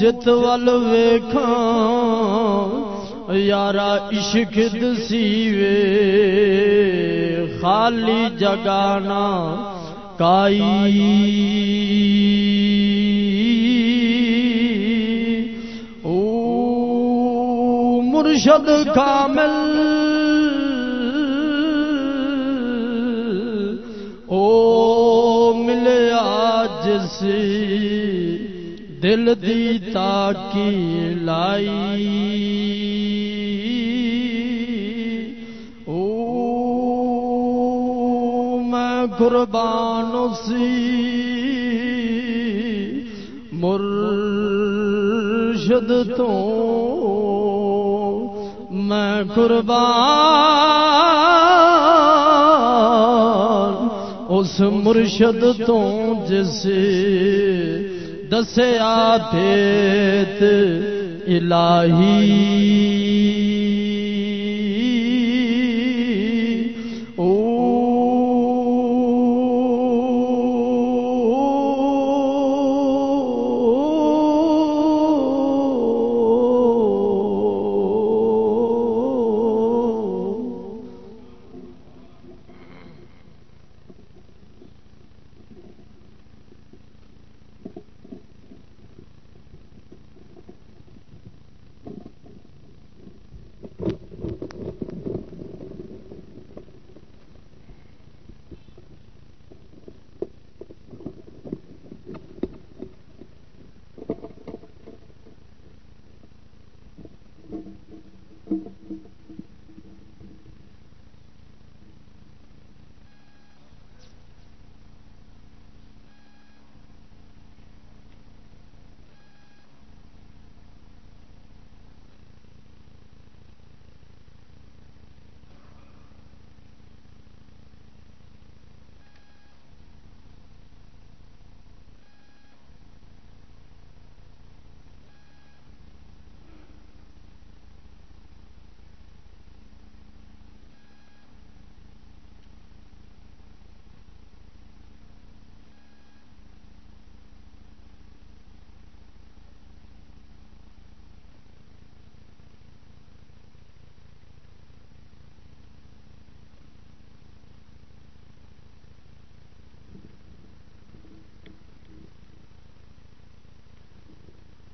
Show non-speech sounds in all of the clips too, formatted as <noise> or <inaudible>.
جت ول ویکھاں، یارا عشق دسیوے، خالی جگانا کائی۔ او مرشد کامل، او ملیا جس دل دی تاکی لائی۔ او میں قربان سی مرشد تو میں قربان۔ اس مرشد تو جس دسیا پیت الہی۔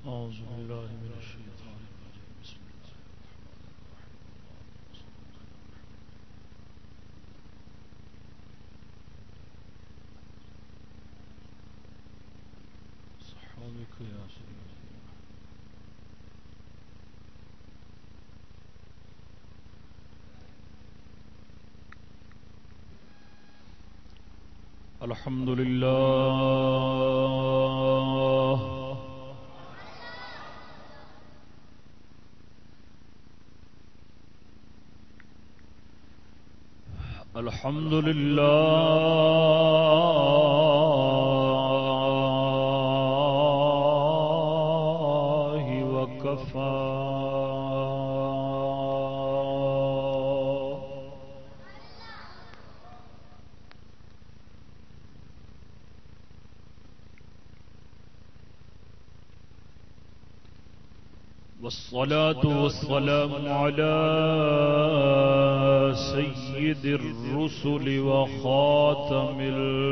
أعوذ بالله من الشيطان صحابك يا سيدي. الحمد لله الحمد لله وكفى والصلاة والسلام على سيد الرسل وخاتم الأنبياء.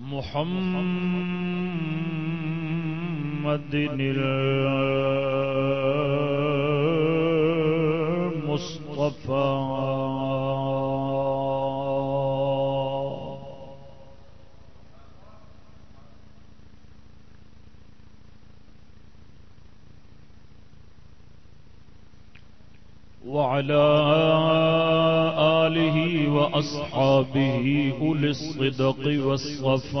محمد المصطفى وعلى آله وأصحابه أولي الصدق والصفاء.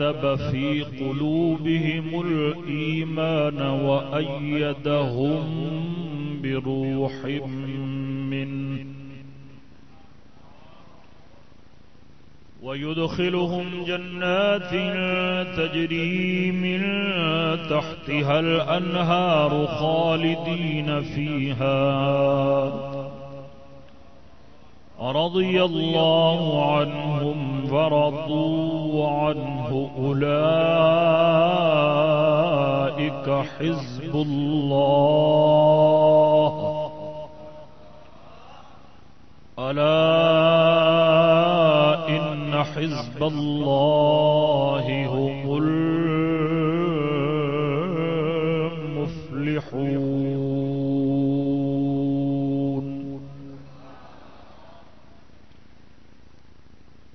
كتب في قلوبهم الإيمان وأيدهم بروح من ويدخلهم جنات تجري من تحتها الأنهار خالدين فيها. رضي الله عنهم فرضوا عنه أولئك حزب الله ألا إن حزب الله هو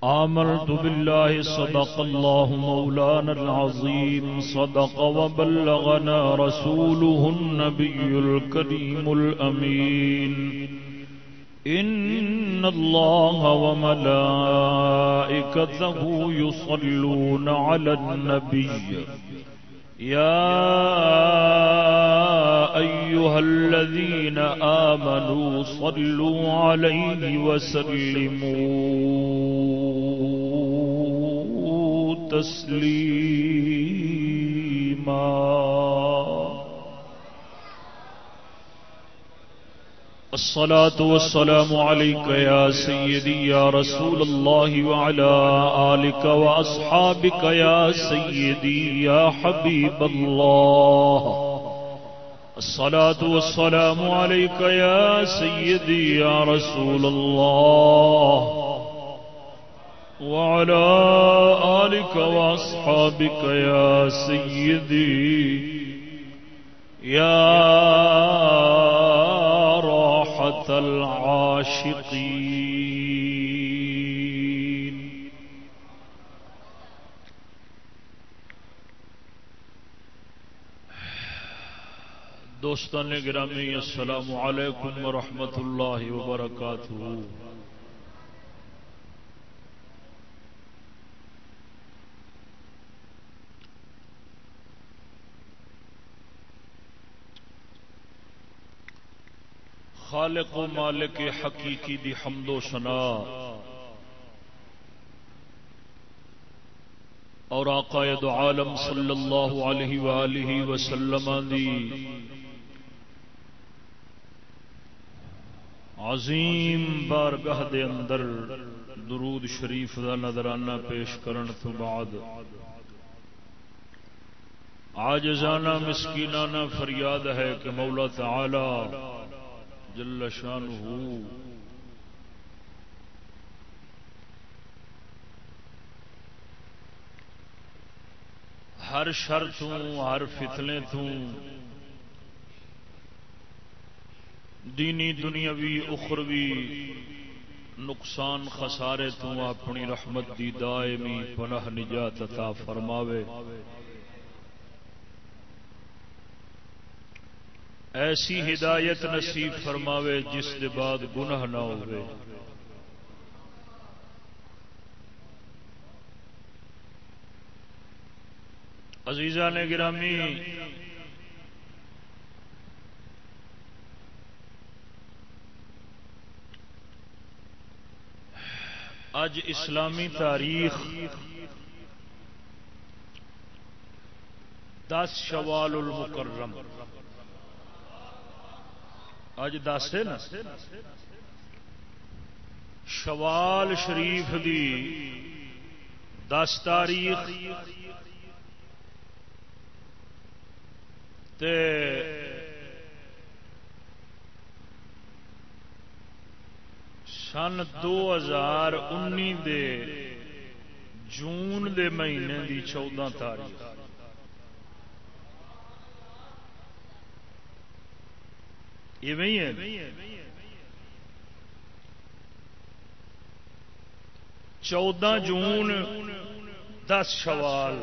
آمنت بالله صدق الله مولانا العظيم، صدق وبلغنا رسوله النبي الكريم الأمين. إن الله وملائكته يصلون على النبي. يا أيها الذين آمنوا صلوا عليه وسلموا. تسليما الصلاة والسلام عليك يا سيدي يا رسول الله وعلى آلك وأصحابك يا سيدي يا حبيب الله. الصلاة والسلام عليك يا سيدي يا رسول الله. وعلى آلك وأصحابك يا سيدي، يا راحة العاشقين. دوستان گرامی، السلام علیکم ورحمۃ اللہ وبرکاتہ۔ خالق و مالک حقیقی دی حمد و سنا اور عقائد عالم صلی اللہ علیہ وآلہ وسلم دی عظیم بارگاہ دے اندر درود شریف دا نظرانہ پیش کرن تو بعد آجزانہ مسکینانہ فریاد ہے کہ مولا تعالی جل شان ہر شر ہر فتنے دینی، دنیاوی، اخروی، نقصان خسارے تو اپنی رحمت دی دائمی پناہ نجات عطا فرماوے۔ ایسی ہدایت نصیب فرماوے جس کے بعد گناہ نہ ہوئے عزیزہ نے گرامی اج اسلامی تاریخ دس شوال المکرم۔ اج دس نا شوال شریف دی دس تاریخ تے سن دو ہزار انی دے جون دے مہینے دی چودہ تاریخ ہی ہے جی۔ چودہ جون دس شوال۔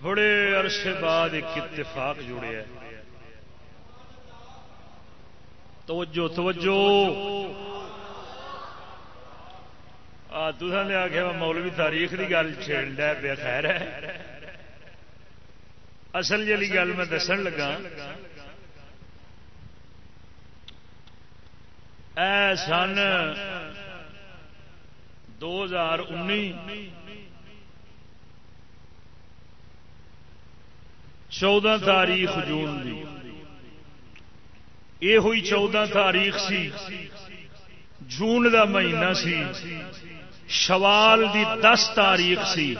بڑے عرصے بعد ایک اتفاق جڑے توجہ توجہ۔ نے آخیا مولوی تاریخ کی گل چھیڑ پیا خیر ہے۔ اصل جی گل میں دسن لگا اے سن دو ہزار انی چودہ تاریخ جون دی۔ یہ ہوئی چودہ تاریخ سی۔ جون دا مہینہ سی۔ شوال دی دس تاریخ سی۔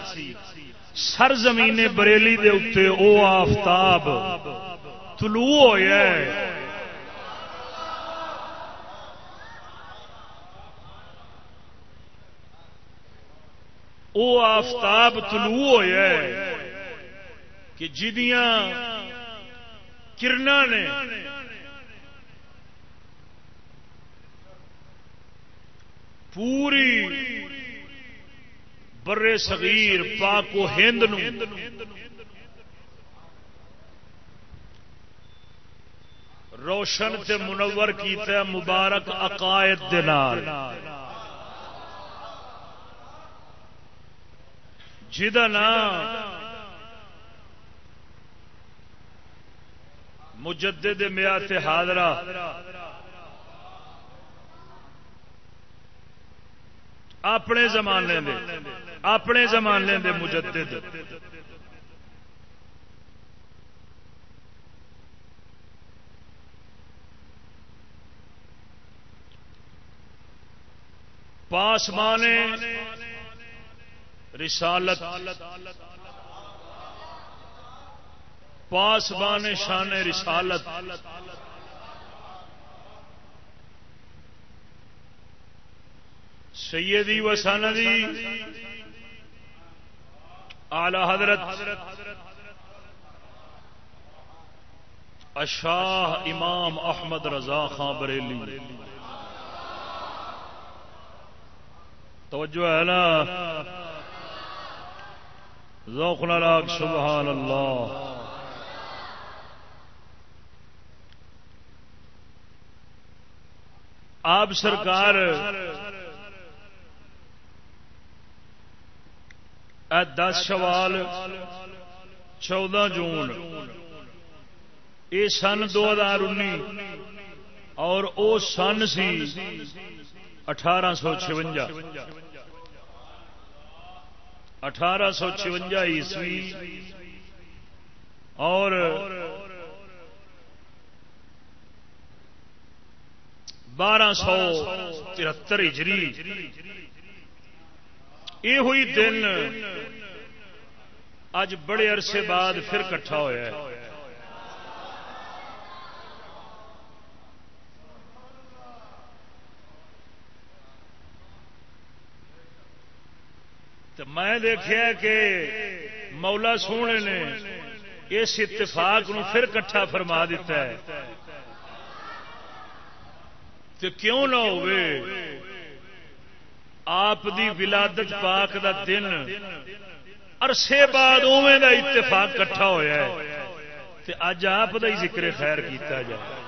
سر زمین بریلی دے اتنے او آفتاب طلوع ہوا او آفتاب طلوع ہوا کہ جدیاں کرنا نے پوری برے صغیر پاک و ہند روشن تے منور کیتا مبارک عقائد دے نال۔ جہاں نام مجدد میات حاضرہ۔ اپنے زمانے دے اپنے زمانے دے مجدد۔ پاسمان رسالت پاسمان شان رسالت۔ سیدی و سندی، آلہ حضرت اشاہ امام احمد رضا خان بریلی۔ توجہ ہے نا؟ ذوق لاک سبحان اللہ آپ سرکار دس شوال چودہ جون۔ یہ سن دو ہزار انی اور او سن سی اٹھارہ سو چونجا اٹھارہ سو چونجا عیسوی۔ اور بارہ سو ترہتر ہجری۔ یہ ہوئی دن اج بڑے عرصے بعد پھر کٹھا ہوا ہے۔ تو میں دیکھا کہ مولا سونے نے اس اتفاق نو پھر کٹھا فرما دیتا ہے۔ تو کیوں نہ ہوئے؟ آپ دی ولادت پاک دا دن عرصے بعد اوے دا اتفاق کٹھا ہوا ہے۔ تے اج آپ دا ہی ذکر خیر کیتا جائے۔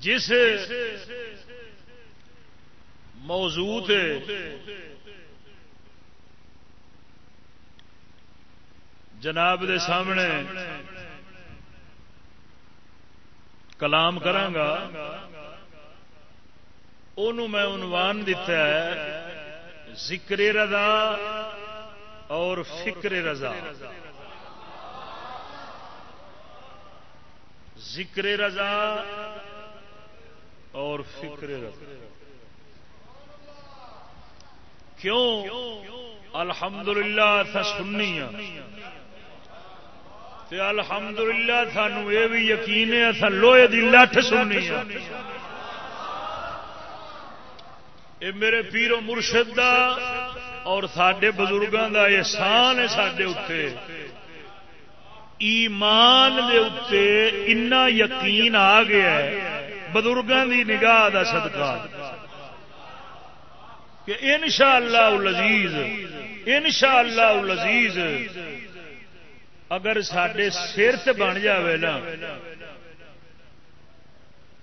جس موضوع جناب دے سامنے کلام کرانگا انہوں میں عنوان دیتا ہے، ذکر رضا اور فکر رضا۔ ذکر رضا اور فکر رضا۔ کیوں؟ الحمدللہ للہ تھا سننی الحمدللہ سانو یہ بھی یقین ہے لوہے کی لٹ سننی اے میرے پیرو مرشد دا اور سڈے بزرگوں دا احسان ہے سڈے اتنے ایمان دے اتنے اتنا یقین آ گیا ہے۔ بزرگوں دی نگاہ دا صدقہ۔ کہ ان شاء اللہ لذیذ ان شاء اللہ لذیذ اگر سڈے سر تے بن جاوے نا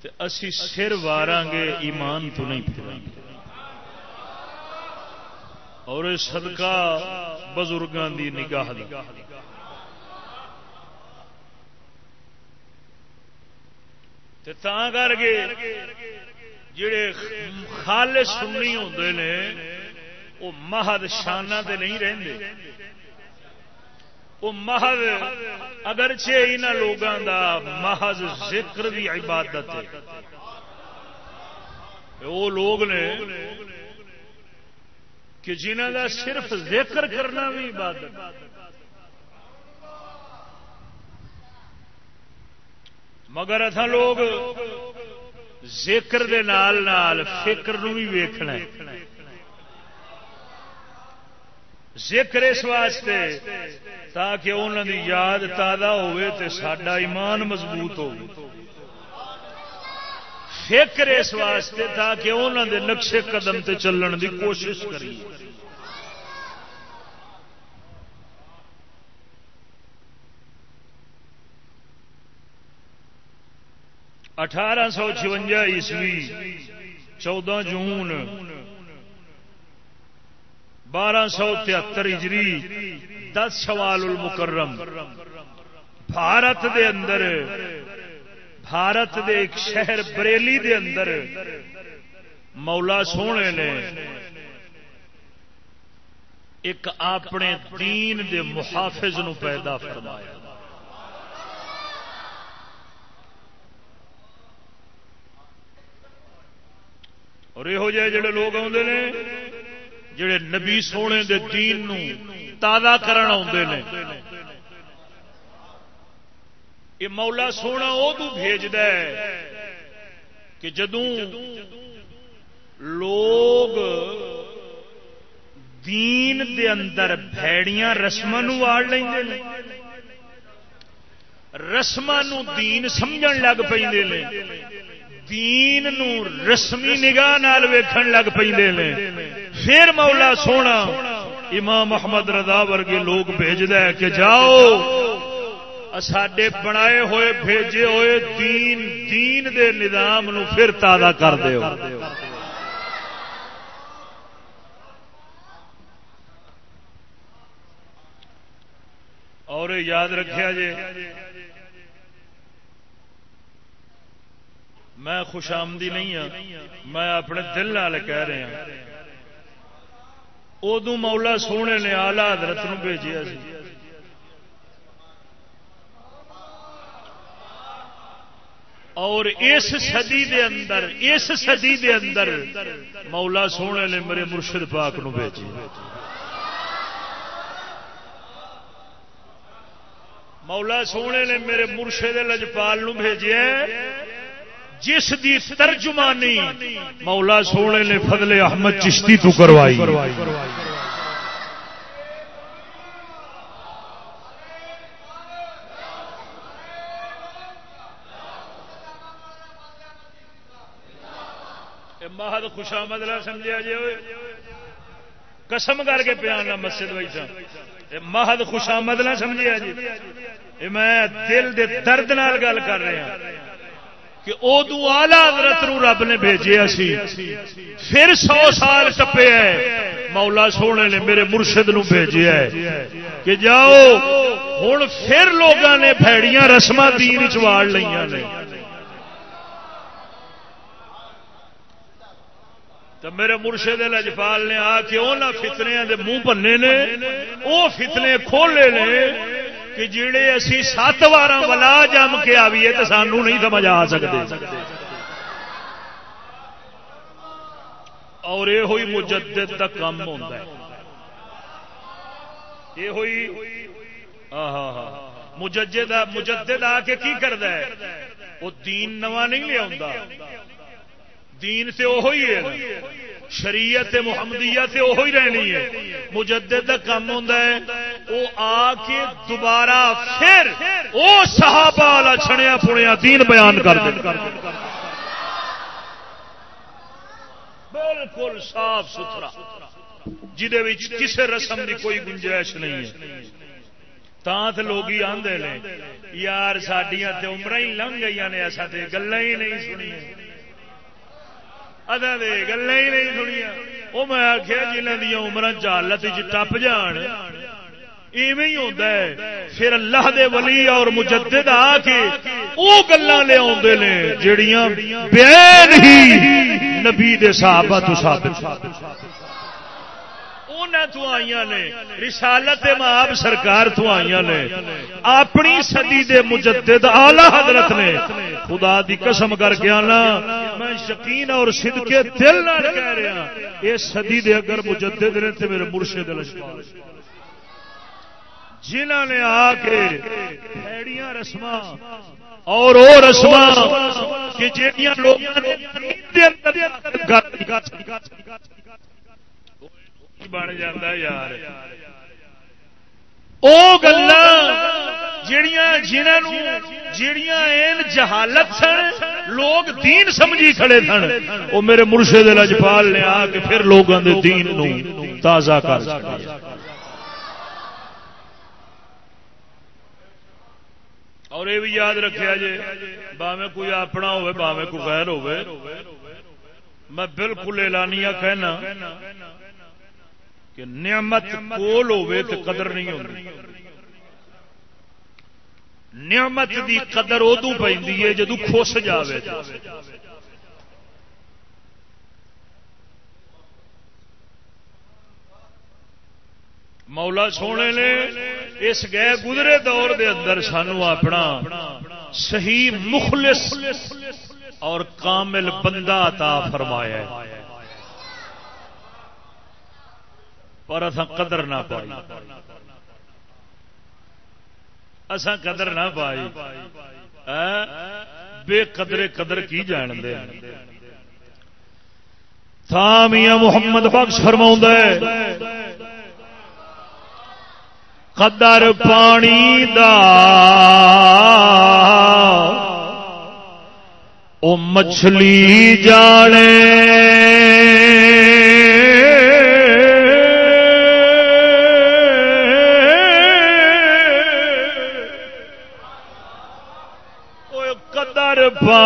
تو اسی سر وارا گے، ایمان تو نہیں پھر اور صدقہ بزرگوں دی نگاہ دا۔ کر کے جڑے خالص سنی ہوتے نے، وہ مہد شانہ تے نہیں رہندے۔ وہ محض اگرچہ یہاں لوگوں دا محض ذکر دی عبادت ہے۔ وہ لوگ نے کہ جنہ دا صرف ذکر کرنا بھی عبادت مگر اتنا لوگ ذکر دے نال نال فکر نو بھی ویکھنا ذکر اس واسطے تاکہ انہوں دی یاد تازہ ہوئے تے ساڈا ایمان مضبوط ہو فکر اس واسطے تاکہ انہوں دے نقشے قدم تے چلن دی کوشش کری اٹھارہ سو چونجا عیسوی، چودہ جون بارہ سو تہتر ہجری، دس سوال المکرم۔ بھارت دے اندر، بھارت دے ایک شہر بریلی دے اندر مولا سونے نے ایک اپنے دین دے محافظ نو پیدا فرمایا۔ اور یہ جڑے لوگ آتے ہیں جڑے نبی سونے دے دین نو تازہ کرن آتے ہیں یہ مولا سونا ادو بھیجد کہ جدوں لوگ دین دے اندر بھڑیاں رسم واڑ لیں رسم دین سمجھ لگ پہ دین نو رسمی نگاہ نال ویکھن لگ پہ پھر مولا سونا، امام محمد رضا ورگے لوگ بھیج ہے کہ جاؤ۔ ساڈے بنائے ہوئے بھیجے ہوئے دین دین دے نظام نو پھر تازہ کر دیو۔ اور یاد رکھیا جے، میں خوش آمدی نہیں ہوں میں اپنے دل نال کہہ رہا ہاں۔ ادو مولا سونے نے آلہ حضرت بھیجا سی۔ اور اس صدی دے اندر، اس صدی دے اندر مولا سونے نے میرے مرشد پاک نو بھیجی۔ مولا سونے نے میرے مرشد لجپال نو بھیجے جس دی ترجمانی مولا سونے نے فضل احمد چشتی تو کروائی. مہد خوشامد نہ سمجھا جی قسم کر کے پیانا مسجد بیٹھا مہد خوشامد نہ سمجھا جی. میں دل دے درد نال گل کر رہا ہاں. کہ ادو آلہ حضرت نو رب نے بھیجیا سی پھر سو سال ٹپے ہے۔ مولا سونے نے میرے مرشد نو بھیجیا ہے۔ کہ جاؤ ہوں پھر لوگوں نے بھڑیاں رسم دین چواڑ لیا نے۔ تو میرے مرشد لجپال نے آ کے وہ فتنیا دے منہ بننے نے وہ فتنے کھولے نے۔ کہ جڑے اسی سات بار ولا جم کے آئیے تو سانو نہیں سمجھ آ سکتے۔ اور یہ ہوئی مجدد کا کام ہوتا ہے۔ یہ ہوئی مجدد مجدد آ کے کی کرتا ہے؟ وہ دین نواں نہیں لیا دین سے وہ ہے۔ شریعت محمدیہ تے وہی رہنی ہے۔ مجدد کا کام ہوتا ہے۔ وہ آ کے دوبارہ پھر وہ صحابہ والا چھڑیا پڑیا دین بیان کر دے۔ بالکل صاف ستھرا۔ جہد کسی رسم کی کوئی گنجائش نہیں ہے۔ تو لوگ آدھے نے، یار سڈیا تو عمر ہی لنگ گئی نے ایسا تو گلا ہی نہیں سنیا ادا دے گلا ہی نہیں سنیا وہ میں آخیا جنہ دیا عمر جالت ٹپ جان، ایویں ہی ہوتا ہے۔ پھر اللہ دے ولی اور مجدد آ کے وہ گلا لے آدھے نے جڑیاں بین ہی نبی دے صحابہ تو ثابت۔ تو آئی نے، رسالت ماب سرکار تو آئی نے، اپنی سدی دے مجدد آلہ حضرت نے، خدا دی قسم کر کے آنا، میں شکین اور صدقے دل نہ کہہ رہا ہاں، یہ سدی دے اگر مجدد نے تو میرے مرشد لشکار جنہ نے آ کے پھیڑیاں رسم اور وہ رسم کہ جہاں لوگ بن جا یار۔ وہ گلا جہیا جہالت سن، لوگ دین سمجھی کھڑے سن۔ وہ میرے مرشے دے لجپال نے آ کے پھر لوگوں دے دین نو تازہ کر اور یہ بھی یاد رکھا جی باوے کوئی اپنا ہوے باوے کوئی غیر ہوے میں بالکل اعلانیہ کہنا کہ نعمت کول ہوے تو قدر نہیں ہوتی نعمت دی قدر ادو پہ جدو خوش جائے مولا سونے نے اس گئے گزرے دور دے اندر سانو اپنا صحیح مخلص اور کامل بندہ عطا فرمایا پر اصا قدر نہ پائی۔ اصا قدر نہ پائی۔ بے قدرے قدر کی جان دے میاں محمد بخش فرما قدر پانی دا او مچھلی جانے۔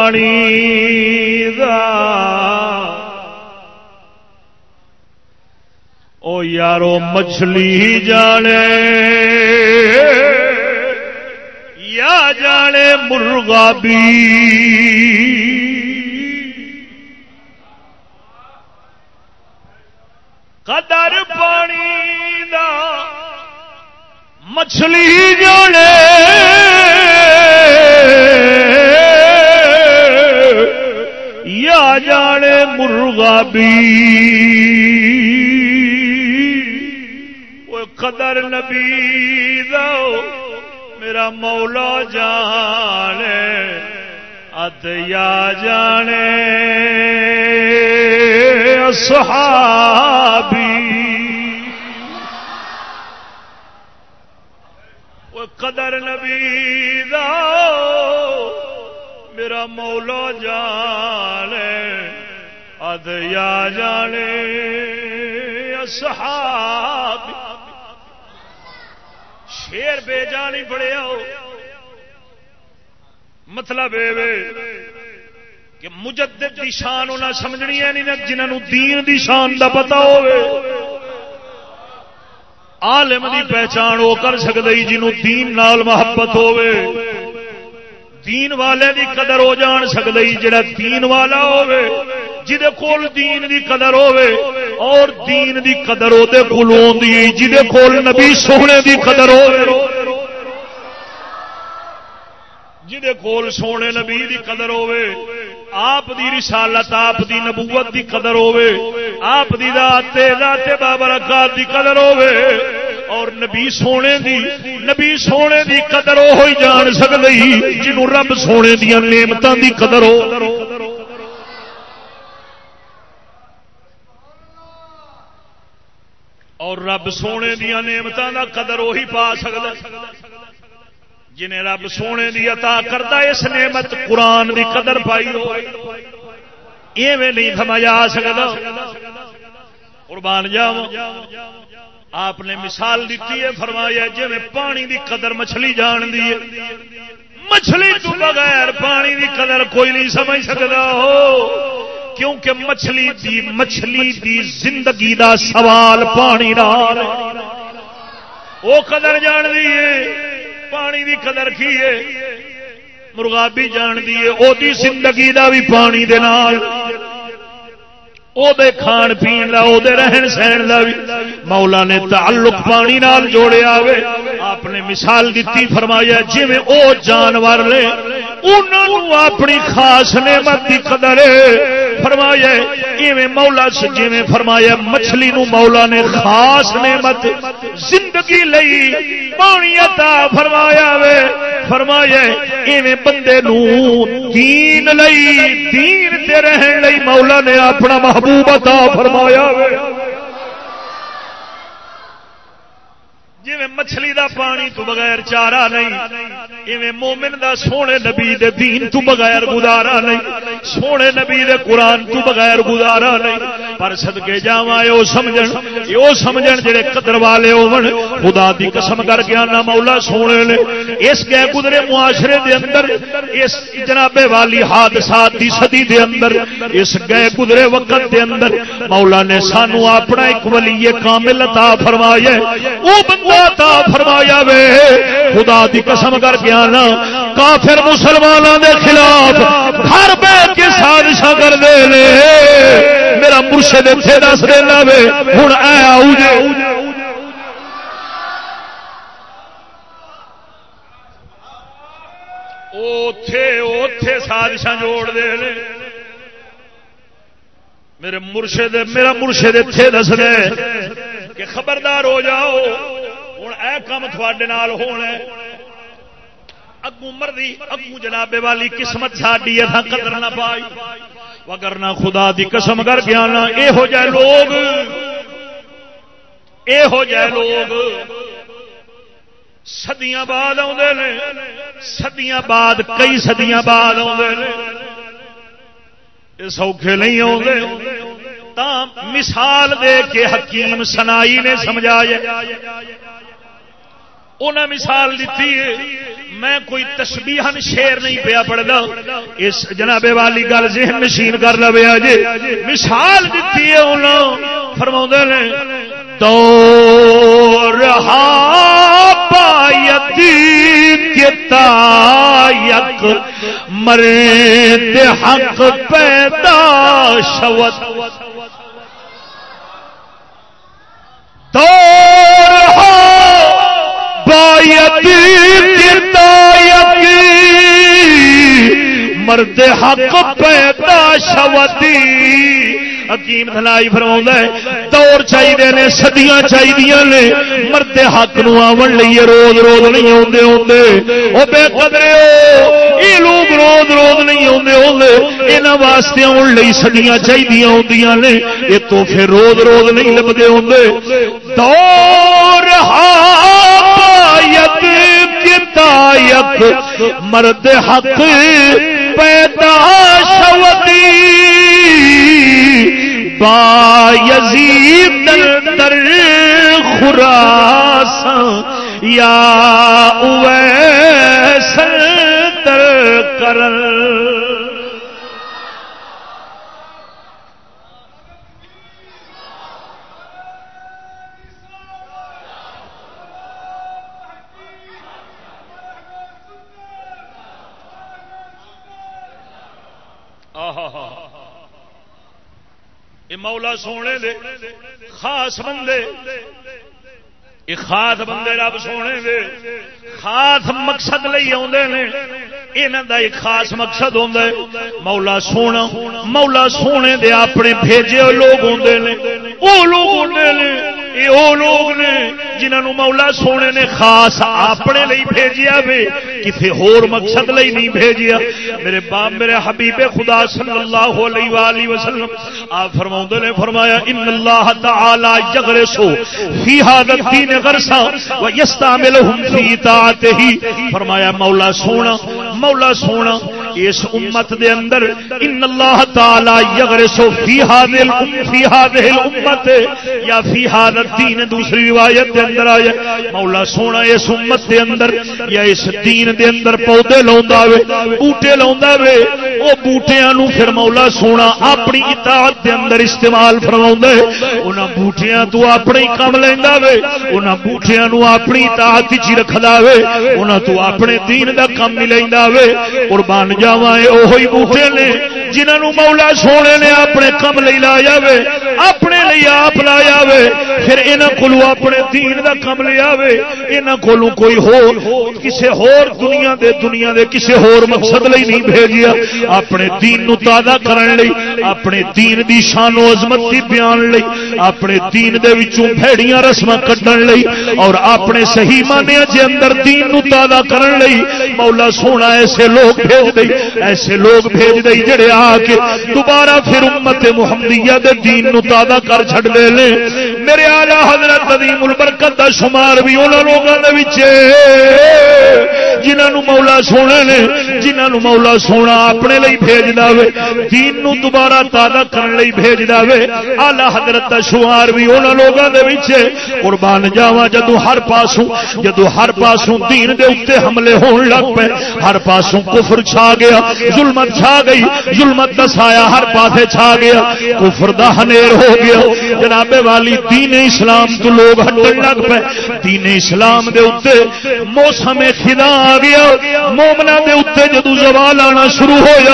پانی دا او یارو مچھلی جانے یا جانے مرغا بھی قدر پانی دا مچھلی جانے جانے مرغا بھی قدر نبی دو میرا مولا جانے ادیا جانے صحابی قدر نبی دو میرا مولا جانے ادیا جانے اصحاب شیر بے جانی پڑے ہو مطلب کہ مجدد دی شان ہونا سمجھنی ہے نہیں جنہوں دین دی شان دا پتا ہوئے عالم دی پہچان وہ کر سکتے جنہوں دین نال محبت ہوئے دین والے دی قدر ہو جان سکتا جڑا دین والا ہوے جہے کول دین دی قدر ہوے اور دین دی قدر وہ کول جہے کول نبی سونے دی قدر ہوے جہے کول سونے نبی دی قدر ہوے آپ دی رسالت، آپ دی نبوت دی قدر ہوے آپ دی ذات ذات بابرکات دی قدر ہوے اور نبی سونے دی نبی سونے دی قدر وہ جان سکتی جنوں رب سونے دیا نعمتوں دی قدر ہو۔ اور رب سونے دیا نعمتوں کا قدر وہی پا سکتا جنہیں رب سونے دی عطا کرتا اس نعمت قرآن دی قدر پائی ہو۔ ایویں نہیں سمجھ آ سکتا قربان جاؤ آپ نے مثال دیتی ہے، فرمایا جی میں پانی دی قدر مچھلی جان دی ہے۔ مچھلی تو بغیر پانی دی قدر کوئی نہیں سمجھ سکتا۔ ہو کیونکہ مچھلی دی مچھلی دی زندگی دا سوال پانی نال وہ قدر جان دی ہے۔ پانی دی قدر کی ہے؟ مرغا بھی جان دی ہے۔ او دی زندگی دا بھی پانی دے نال۔ او دے کھان پین دا او دے رہن سہن دا بھی مولا نے تعلق پانی نال جوڑیا ہوئے آپ نے مثال دیتی، فرمایا جی میں او جانور نے انہوں اپنی خاص نعمت دی قدر فرمایا ایویں مولا جی فرمایا مچھلی نو مولا نے خاص نعمت زندگی لئی پانی عطا فرمایا وے۔ فرمایا ایویں بندے نو دین لئی، دین تے رہن لئی مولا نے اپنا محبوب عطا فرمایا وے۔ جی مچھلی دا پانی تو بغیر چارا نہیں، ایویں مومن دا سونے نبی دے دین تو بغیر گزارا نہیں، سونے نبی دے قرآن تو بغیر گزارا نہیں۔ پر سدکے جا سمجھن یہ سمجھن جڑے قدر والے ہون۔ خدا دی قسم کر گیا نہ مولا سونے نے۔ اس گئے گزرے معاشرے دے اندر، اس جنابے والی حادثات دی صدی دے اندر، اس گئے گزرے وقت دے اندر، مولا نے سانو اپنا ایک ولی کامل عطا فرمایا وہ بندہ عطا فرمایا وے۔ خدا دی قسم کر کے آنا۔ کافر مسلمانوں دے خلاف گھر بیٹھ کے سازش کر دے لے میرا مرشد اتنے دس دینا وے۔ ہوں اے آؤ جے۔ اوتھے سازش جوڑ دے لے میرے مرشد، میرا مرشد اتنے دس دے۔ کہ خبردار ہو جاؤ۔ ہوں اے کام تھوڑے ہونا اگو مرضی اگو جنابے والی قسمت ساڈی ہے قدر نہ پائی۔ وگر نہ خدا دی قسم کر گیا نا اے ہو جائے لوگ۔ اے ہو جائے لوگ۔ سدیاں بعد آدھے نے۔ سدیاں بعد، کئی سدیاں بعد آدھے نے۔ سوکھے نہیں آتے مثال دے کے حکیم سنائی نے سمجھایا انہیں مثال دیتی ہے، میں کوئی تسبیحن شیر نہیں پیا پڑھتا اس جناب والی گل ذہن نشین کر لو جی مثال دیتی ہے انہوں فرما نے تو رہا پایتی تایک مرے حق پیدا شوت۔ تو بایت مرد حق پیدا شوتی حکیم دلائی فرما دور چاہیے نے سدیاں چاہیے نے۔ مرد حق نو آن لیے روز روز نہیں آتے آتے وہ بے قدرے یہ لوگ روز روز نہیں آتے آتے یہاں واسطے آن لی سدیاں چاہیے آدی نے، یہ تو پھر روز روز نہیں لبتے آتے دور ہایت کتایت مرد حق پیدا شوتی۔ با یزید در در خراس یا اویس در کرن۔ یہ مولا سونے دے، خاص بندے۔ یہ خاص بندے رب سونے دے۔ خاص مقصد لئی آدھے نے۔ یہاں کا ایک خاص مقصد ہوتا ہے، مولا سونا۔ مولا سونے دے اپنے بھیجے لوگ آتے ہیں وہ لوگ آتے ہیں یہ وہ لوگ نے جنہوں مولا سونے نے خاص اپنے لیے بھیجیا وے کسی ہور مقصد لئی نہیں بھیجیا۔ میرے باپ، میرے حبیب خدا صلی اللہ علیہ وآلہ وسلم، آپ فرماؤں نے فرمایا، ان اللہ تعالی یغرسو فی هذا الدین غرسا و یستعملهم فی طاعته فرمایا، مولا سونا مولا سونا اس امت دے اندر ان اللہ تعالی یغرسو فی هذه الامه فی هذه الامه یا فی هذا الدین۔ دوسری روایت دے اندر آیا مولا سونا اس امت دے اندر یا اس دین دے اندر پودے لاوندا وے، بوٹے لاوندا وے او بوٹیاں نو پھر مولا سونا اپنی اطاعت دے اندر استعمال فرماوندا ہے۔ انہاں بوٹیاں تو اپنے ہی کام لیندا وے۔ انہاں بوٹیاں نو اپنی اطاعت وچ رکھدا وے۔ انہاں تو اپنے دین دا کام نہیں لیندا وے۔ قربان جاواں اے اوہی بوٹے نے جنہاں نو مولا سونے نے اپنے کم لئی لایا وے۔ اپنے لئی آپ لایا وے۔ پھر انہاں کولو اپنے دین دا کم لیا وے۔ انہاں کولو کوئی ہور کسے ہور دنیا دے دنیا دے کسے ہور مقصد لئی نہیں بھیجیا۔ اپنے دین نو تازہ کرن لئی، اپنے دین دی شان و عظمت دی بیان لئی، اپنے دین دے وچوں بھڑیاں رسماں کڈن لئی اور اپنے صحیح معنی دے اندر دین نو تازہ کرن لئی۔ مولا سونا، ایسے لوگ بھیج دئی، ایسے لوگ بھیج دئی جڑے آ کے دوبارہ پھر امت محمدیہ دے دین نو تازہ کر چھڈ دے لے میرے آلہ حضرت عظیم البرکت دا شمار بھی انہاں لوگاں دے وچ جنہاں نو مولا سونے نے، جنہاں نو مولا سونا اپنے لئی بھیجدا وے دین نو دوبارہ تازہ کرن لئی بھیجدا وے آلہ حضرت دا شمار بھی انہاں لوگاں دے وچ قربان جاواں جدوں ہر پاسوں، جدوں ہر پاسوں دین دے اوتے حملے ہون لگ پے، ہر پاسوں کفر چھا گیا، ظلمت چھا گئی، ظلمت دا سایہ ہر پاسے چھا گیا۔ کفر دا ہنیر ہو گیا۔ جناب والی دین اسلام تو لوگ ہٹن لگ پے۔ دین اسلام دے اوتے موسم خدا آ گیا۔ مومنا دے اوتے جدو زوال آنا شروع ہویا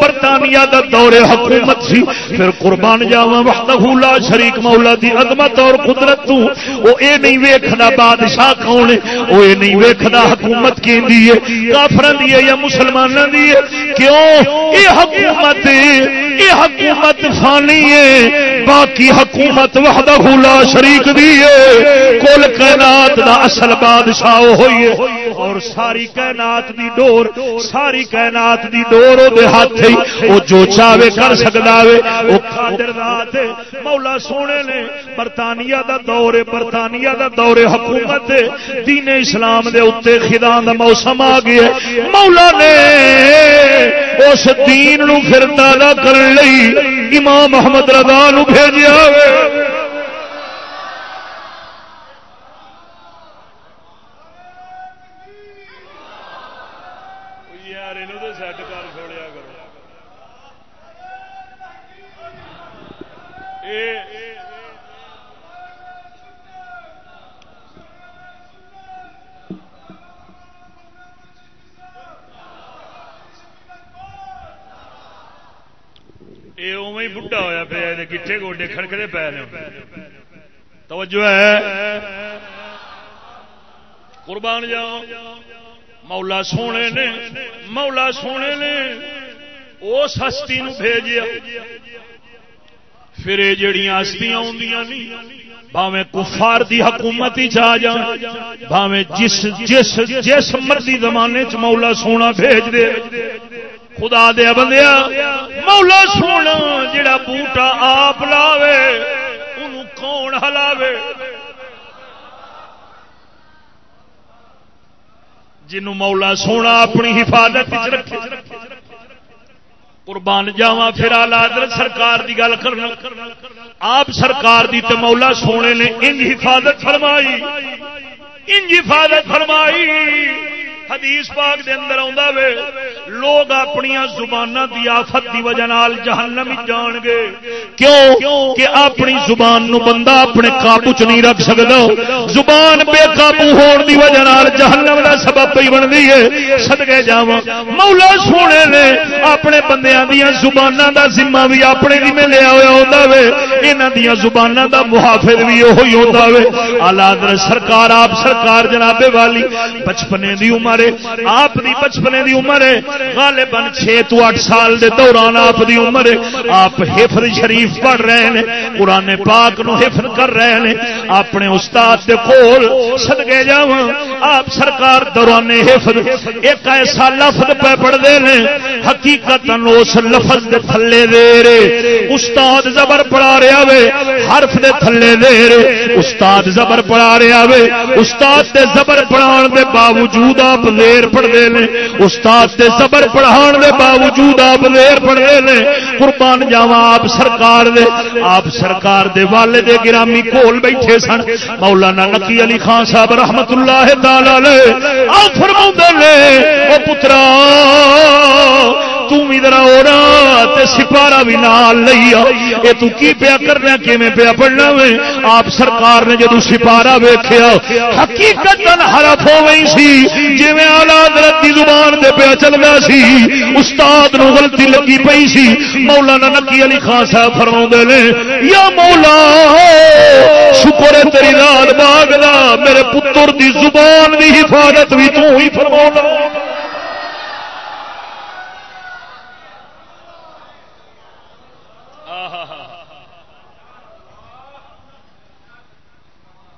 برطانیہ دا دور حکومت سی۔ پھر قربان جاواں، وحدہ لا شریک مولا دی عظمت اور قدرت تو۔ او اے نہیں ویکھدا بادشاہ کون ہے او اے نہیں ویکھدا حکومت کیندی ہے؟ کافراں دی ہے یا مسلماناں دی ہے؟ کیوں؟ اے حکومت اے حکومت فانی ہے، باقی حکومت وحدہ لا شریک دی ہے۔ کل کائنات دا اصل بادشاہ ہوئی ہے۔ اور ساری کائنات دی ڈور، ساری کائنات دی ڈور او دے ہاتھ ہی او جو چاہے کر سکدا وے۔ او قادر ذات ہے۔ مولا سونے نے برطانیہ دا دور برطانیہ دا دور حکومت دین اسلام دے اوتے خدا دا موسم آ گیا مولا نے اس دین نو پھر تازہ کرن لئی امام محمد رضا نو بھیجیا یہ ہوا پیا گٹھے گوڈے کھڑکڑے پے توجہ ہے۔ قربان جاؤ۔ مولا سونے نے، مولا سونے نے اس ہستی نو بھیجیا۔ پھر یہ جڑیاں ہستیاں آدیاں نہیں بھاوے کفار دی حکومت ہی چاہ جان بھاوے جس جس جس مرضی زمانے چ مولا سونا بھیج دے۔ خدا دیا بندیا مولا سونا جڑا بوٹا آپ لاوے انہوں کون ہلاوے؟ جنوں مولا سونا اپنی حفاظت رکھے۔ قربان جاوا پھر آلادر سرکار دی گل کرنا۔ آپ سرکار دی تے مولا سونے نے انج حفاظت فرمائی۔ انج حفاظت فرمائی۔ حدیث پاک دے اندر آندا وے، لوگ اپنی زباناں دی آفت دی وجہ نال جہنم جان گے۔ کیوں؟ کہ اپنی زبان نو بندہ اپنے قابو چ نہیں رکھ سکدا۔ زبان بے قابو ہون دی وجہ نال جہنم دا سبب پئی بندی ہے۔ صدقے جاواں۔ مولا سونے نے اپنے بندیاں دیاں زباناں دا ذمہ بھی اپنے ذمہ لیا ہویا ہوندا وے۔ انہاں دیاں زباناں دا محافظ بھی وہی ہوندا وے۔ اعلی حضرت سرکار، آپ سرکار جناب والی بچپنے دی عمر ہے آپ دی بچپنے دی عمر ہے۔ غالباً چھ تو اٹھ سال دے دوران آپ دی عمر ہے۔ آپ حفظ شریف پڑھ رہے ہیں، قرآن پاک نو حفظ کر رہے ہیں۔ اپنے استاد دے کول صدقے جاواں۔ آپ سرکار دوران حفظ، ایک ایسا لفظ پہ پڑھتے ہیں۔ حقیقت اس لفظ دے تھلے دے رے استاد زبر پڑھا رہا وے، حرف دے تھلے دے رے استاد زبر پڑھا رہا وے۔ استاد دے زبر پڑھان دے باوجود آپ آپ دیر پڑھتے ہیں۔ استاد دے زبر پڑھان دے باوجود آپ دیر پڑھتے ہیں۔ قربان جاوا آپ سرکار دے۔ آپ سرکار دے والے دے گرامی کول بیٹھے سن۔ مولانا نقی علی خان صاحب رحمت اللہ تعالی آپ فرما نے، او پترا تم ادھر اوڑا سپارا بھی نال لیا یہ تو کی پیا کرنا کیویں پیا پڑھنا وے؟ آپ سرکار نے جدو سپارا ویخیا حقیقت حرف ہو گئی سی۔ جی آلات کی زبان دے پیا چلنا سی، استاد نو غلطی لگی پئی سی۔ مولانا نکی علی خان صاحب فرما نے، یا مولا، شکر ہے تیری لال باغ میرے پتر دی زبان دی حفاظت بھی تو ہی فرما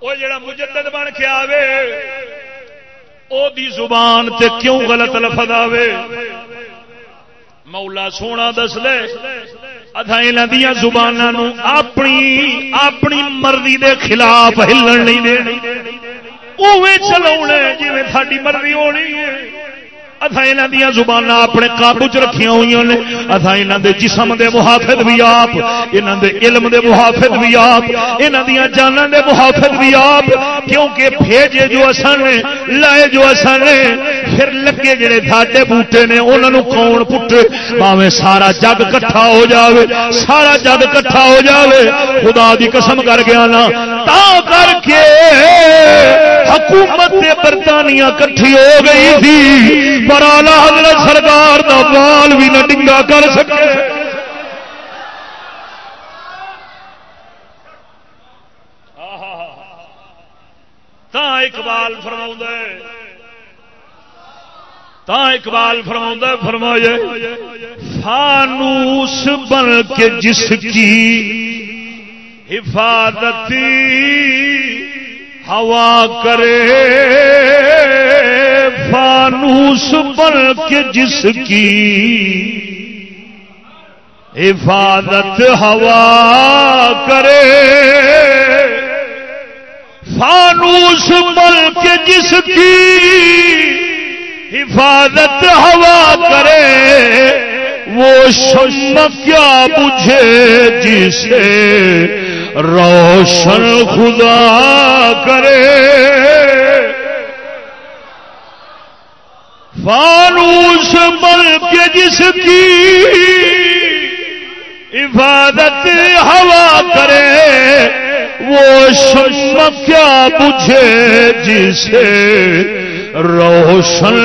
وہ جڑا مجدد بن کے آوے، او دی زبان تے کیوں غلط لفظ آوے؟ مولا سونا دس لے اتھا انہاں زبانوں اپنی اپنی مرضی دے خلاف ہلن نہیں دے۔ اوے چلاونا جویں تھاڈی مرضی ہونی ہے۔ اتھا یہاں دیا زبان اپنے قابو چ رکھیا ہوئی نے۔ اتھا یہاں دے جسم دے محافظ بھی آپ یہاں دے علم دے محافظ بھی آپ یہاں دیا جانا دے محافظ بھی آپ۔ کیونکہ بھیجے جو اصل نے، لائے جو اصل نے، پھر لگے جڑے ساڈے بوٹے نے انہوں کون پٹے؟ پاوے سارا جگ کٹھا ہو جاوے، سارا جگ کٹھا ہو جاوے۔ خدا دی قسم کر گیا نا۔ تا کر کے حکومت برطانیہ کٹھی ہو گئی تھی۔ پر آلہ حضرت سرکار دا بال بھی نہ ڈنگا کر سکے۔ اقبال فرما تا اقبال فرما فرمایا فانوس بن کے جس کی حفاظتی ہوا کرے۔ فانوس بن کے جس کی حفاظت ہوا کرے۔ فانوس بل کے جس کی حفاظت ہوا کرے، وہ شم کیا بجھے جسے روشن خدا کرے۔ فانوس بل کے جس کی عبادت ہوا کرے، وہ شم کیا بجھے جسے روشن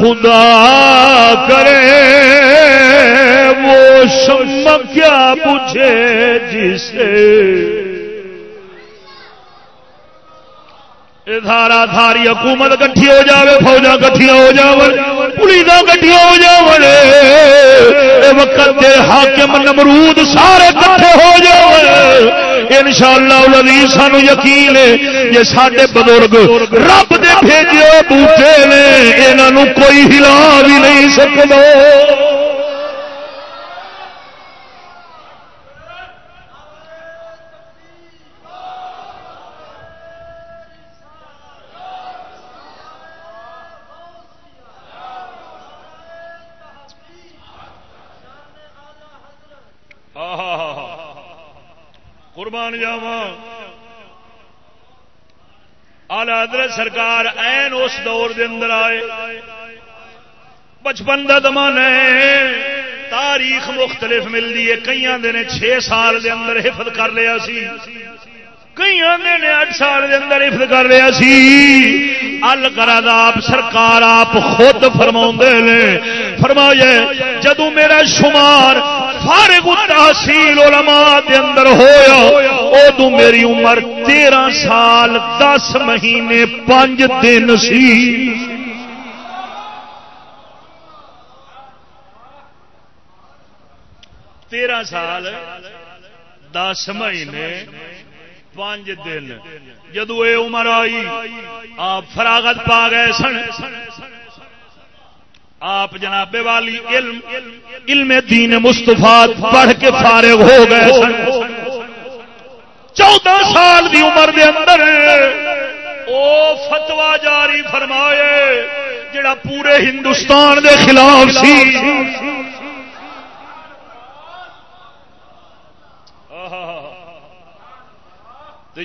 خدا کرے؟ وہ شم کیا بجھے جسے دھارا دھاری حکومت کٹھی ہو جاوے فوجا کٹھیا ہو جاو پولیس کٹھیا ہو جاو وقت حاکم نمرود سارے کٹھے ہو جاو ان شاء اللہ سانو یقین ہے یہ سارے بزرگ رب دے بھیجے بوٹے نے یہاں کوئی ہلا بھی نہیں سکتا قربان جاوا آلہ حضرت سرکار این اس دور دے اندر آئے۔ بچپن کا زمانہ تاریخ مختلف ملتی ہے۔ کئی نے چھ سال دے اندر حفظ کر لیا سی۔ کئی نے اٹھ سال دے اندر حفظ کر لیا سی۔ ال آپ سرکار آپ خود فرما نے۔ فرمایا جدو میرا شمار فارغ تحصیل علماء دے اندر ہویا۔ او دو میری عمر تیرہ سال، دس مہینے پانچ دن سی۔ تیرہ سال، دس مہینے پانچ دن۔ جدو یہ عمر آئی، آپ فراغت پا گئے سن۔ آپ جناب والی علم علم دین مستفا پڑھ کے فارغ ہو گئے سن۔ چودہ سال دی عمر دے اندر او فتوا جاری فرمائے، جڑا پورے ہندوستان دے خلاف سی۔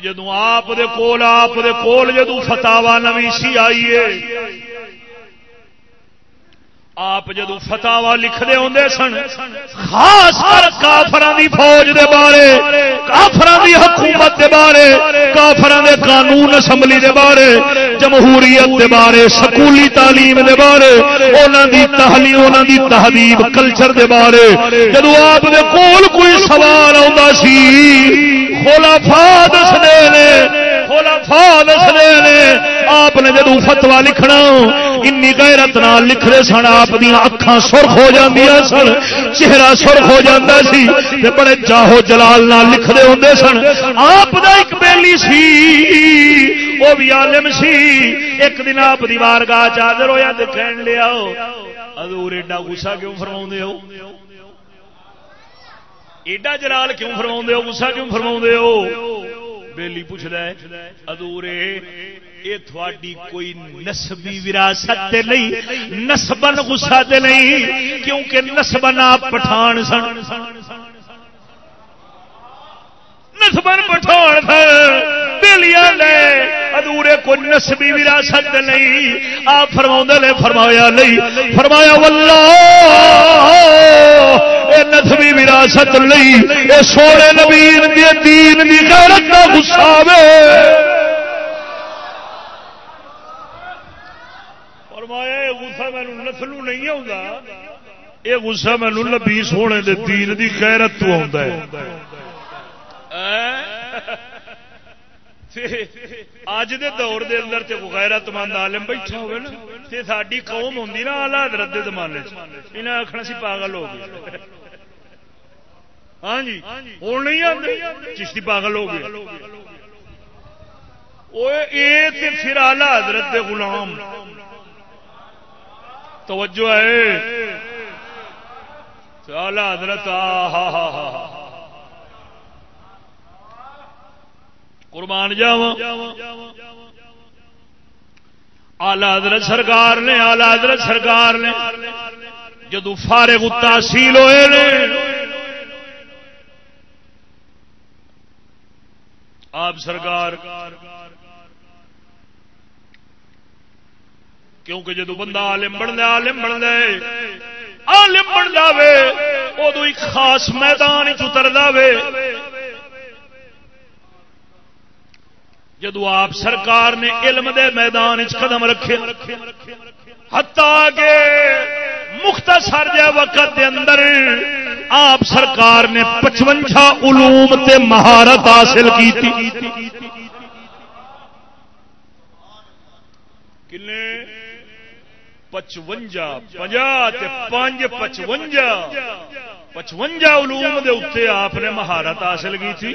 جدو آپ دے کول، آپ دے کول جدو فتوا نوی سی آئیے آپ جدو فتوا لکھتے ہوں سن، خاص کر کافران دی فوج دے بارے کافران دی حکومت دے بارے، کافران دے قانون اسمبلی دے بارے، جمہوریت دے بارے، سکولی تعلیم دے بارے انہوں دی تحلیم انہوں دی تہذیب، کلچر دے بارے۔ جدو آپ دے کول کوئی سوال آتا سی، خلافا دسنے نے، خلافا دسنے نے، آپ نے جدو فتوا لکھنا این غیرت نال لکھتے سن، آپ دیا اکھان سرخ ہو جاندیا سن، چہرہ سرخ ہو جاتا سی تے بڑے چاہو جلال نال لکھتے ہوں سن۔ آپ دا ایک بیلی سی، وہ بھی عالم سی۔ ایک دن آپ دیوار گاہ چادر ہویا تے کہن لیا ادور ایڈا غصہ کیوں فرما ہو؟ ایڈا جلال کیوں فرما ہو؟ غصہ کیوں فرما ہو؟ بیلی پوچھتا ہے ادورے یہ تھوڑی کوئی نسبی وراثت نہیں نسبن غصہ تے نہیں، کیونکہ نسبن آپ پٹھان سن۔ نسبن پٹھان سن بیلیاں لے ادورے کو نسبی وراثت نہیں۔ آپ فرما نے، فرمایا نہیں، فرمایا واللہ! اے نسبی وراثت نہیں اے سونے نبی دی دین دی غیرت کا غصہ وے فرمایا گسا مینو نسلو نہیں آتا یہ گسا مینو نبی سونے دے دین دی غیرت تو آتا ہے۔ اج دے دور دے اندر تے غیرت مند عالم بیٹھا ہوئے نا، تے ساڈی قوم ہوندی نا اعلی حضرت دے زمانے چ انہاں آکھنا سی پاگل ہو گئے۔ ہاں جی ہن نہیں آندے چشتی پاگل ہو گئے۔ پھر اعلی حضرت دے غلام۔ توجہ ہے۔ چالا حضرت، آ قربان جاوا آلہ حضرت سرکار نے آلہ حضرت سرکار نے، جدو فارغ تحصیل ہوئے نے آپ سرکار، کیونکہ جدو بندہ آلم بن دیا آلم بن دے آلم بن جائے ادو ایک خاص میدان چتر دے جدو آپ سرکار نے علم دے میدان چ قدم رکھے ہتا کے مختصر جہ وقت دے اندر آپ سرکار نے پچوجا علوم تے مہارت حاصل کی پچوجا پنج پچوجا پچوجا علوم دے اتنے آپ نے مہارت حاصل کی تھی۔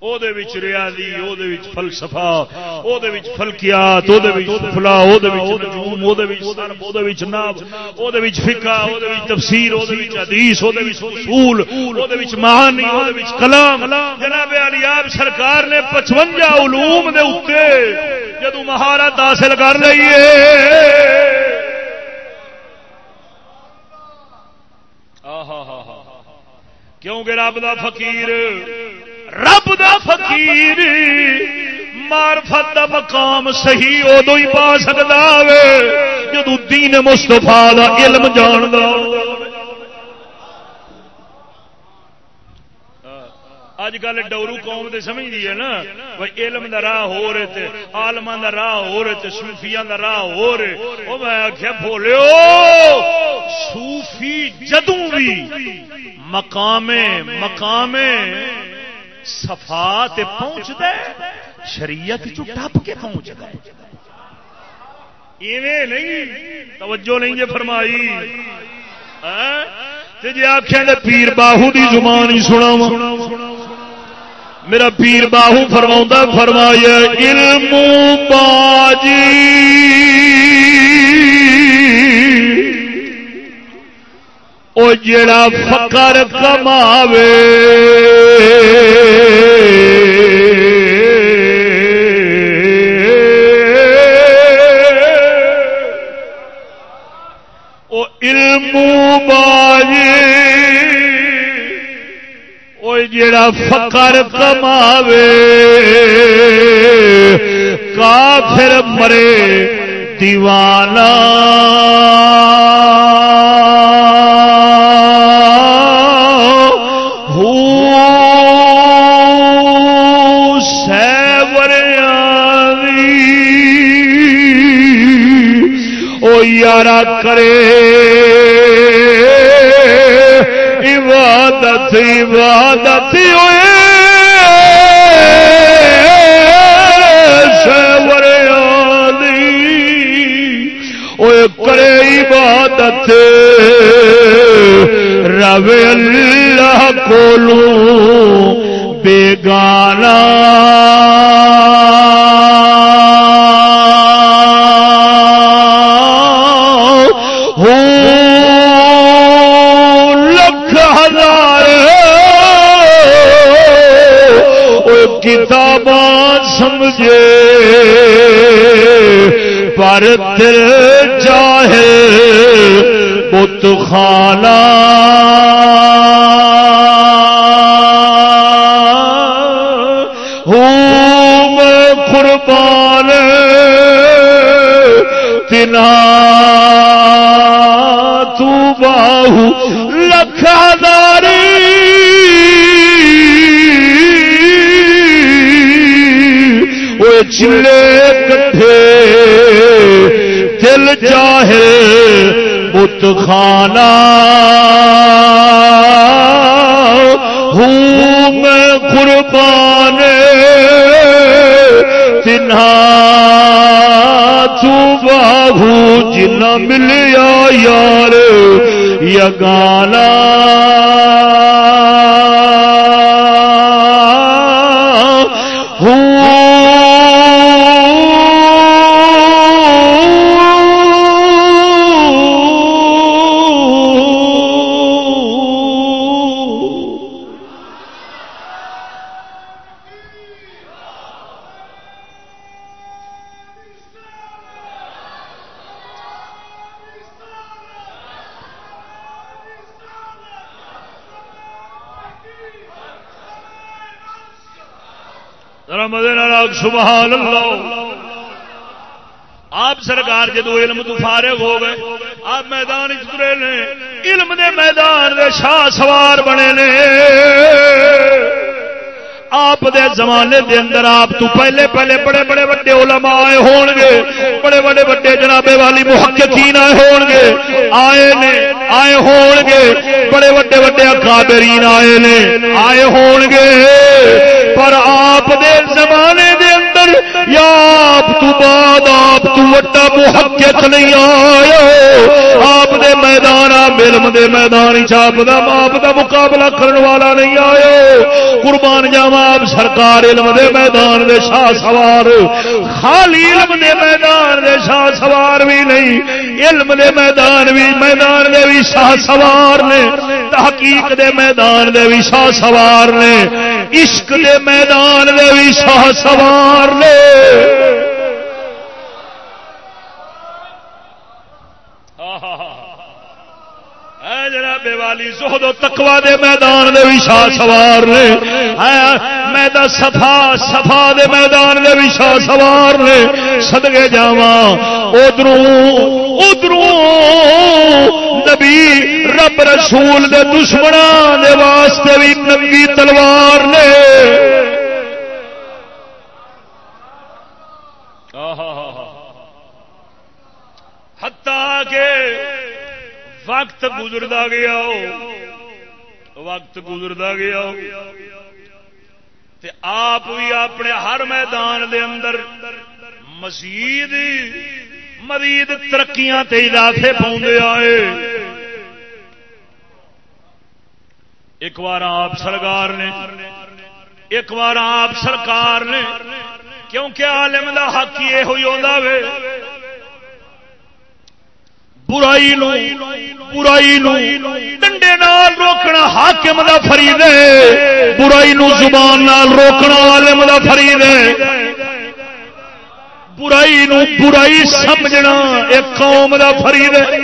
ریاضی فلسفا فلکیات فلا تفسیر حدیث اصول مہانی کلام جناب علی آپ سرکار نے پچوجا علوم دے مہارت حاصل کر لیے کیونکہ رب دا فقیر رب دا فقیر مارفت دا مقام صحیح ادو ہی پا سکتا ہے جدو دین مستفا دا علم جان دا اج کل ڈورو قوم تے سمجھدی ہے نا علم دا راہ ہو رہے تھے آلما دا راہ ہو رہے تھے سوفیا دا راہ ہو رہے۔ وہ میں آخیا بولو سوفی جدوں بھی مقامے مقامے سفا پہنچ دے شریعت ٹپ کے پہنچ دے ایویں نہیں، توجہ نہیں جی فرمائی۔ ہاں؟ جی آخیا نے پیر باہو دی زبان ہی سنا میرا پیر باہو فرما فرمایا، علم باجی او جڑا فقر کماوے۔ او علم باجی۔ جڑا فقر کماوے۔ کافر مرے دیوانہ۔ یارا کرے۔ عبادت عبادت ہوئے۔ کرے عبادت۔ رب اللہ کولو بیگانہ۔ کتاب سمجھے پر دل چاہے بت خانہ۔ میں قربان تنا تو باہو چلے کٹھے، دل چاہے بت خانہ۔ ہوں میں قربان تنہا، تو باہو جنا ملیا یار یگانا سبحان اللہ آپ سرکار جدو علم تو فارغ ہو گئے، آپ میدان چترے نے، علم دے میدان دے شاہ سوار بنے نے۔ آپ دے زمانے دے اندر آپ تو پہلے پہلے بڑے بڑے بڑے علماء آئے ہون گے، بڑے بڑے بڑے جنابے والی محققین آئے ہون گے۔ آئے نے، آئے ہون گے، بڑے بڑے بڑے اکابرین آئے نے، آئے ہون گے۔ پر آپ دے زمانے دے یا آپ تو بعد آپ تو وٹا محقق نہیں آیا آپ دے میدان علم دے میدان چاپ دا۔ آپ دا مقابلہ کرنے والا نہیں آیا قربان جاوا آپ سرکار علم دے میدان دے شاہ سوار خالی علم دے میدان دے شاہ سوار بھی نہیں، علم دے میدان بھی، میدان دے بھی شاہ سوار نے۔ تحقیق دے میدان دے بھی شاہ سوار نے۔ عشق دے میدان دے بھی شاہ سوار نے۔ بے والی، زہد و تقوا دے میدان دے بھی شاہ سوار نے۔ میدا سفا سفا دے میدان دے بھی شاہ سوار نے۔ سدگے جاوا ادھر ادھر نبی، رب رسول دے دشمنوں دے واسطے بھی ننگی تلوار نے۔ ہتا کے وقت گزرتا گیا وقت گزرتا گیا آپ بھی اپنے ہر میدان دے اندر مسیح مزید ترقیاں تے اضافے پاؤں آئے۔ ایک بار آپ سرکار نے، ایک بار آپ سرکار نے، کیونکہ عالم دا حق یہ ہوئی ہوتا وے۔ برائی نو برائی نو۔ ڈنڈے نال روکنا حاکم دا فرید ہے۔ برائی نو زبان نال روکنا عالم دا فرید ہے۔ برائی نو برائی سمجھنا ایک قوم دا فرید ہے۔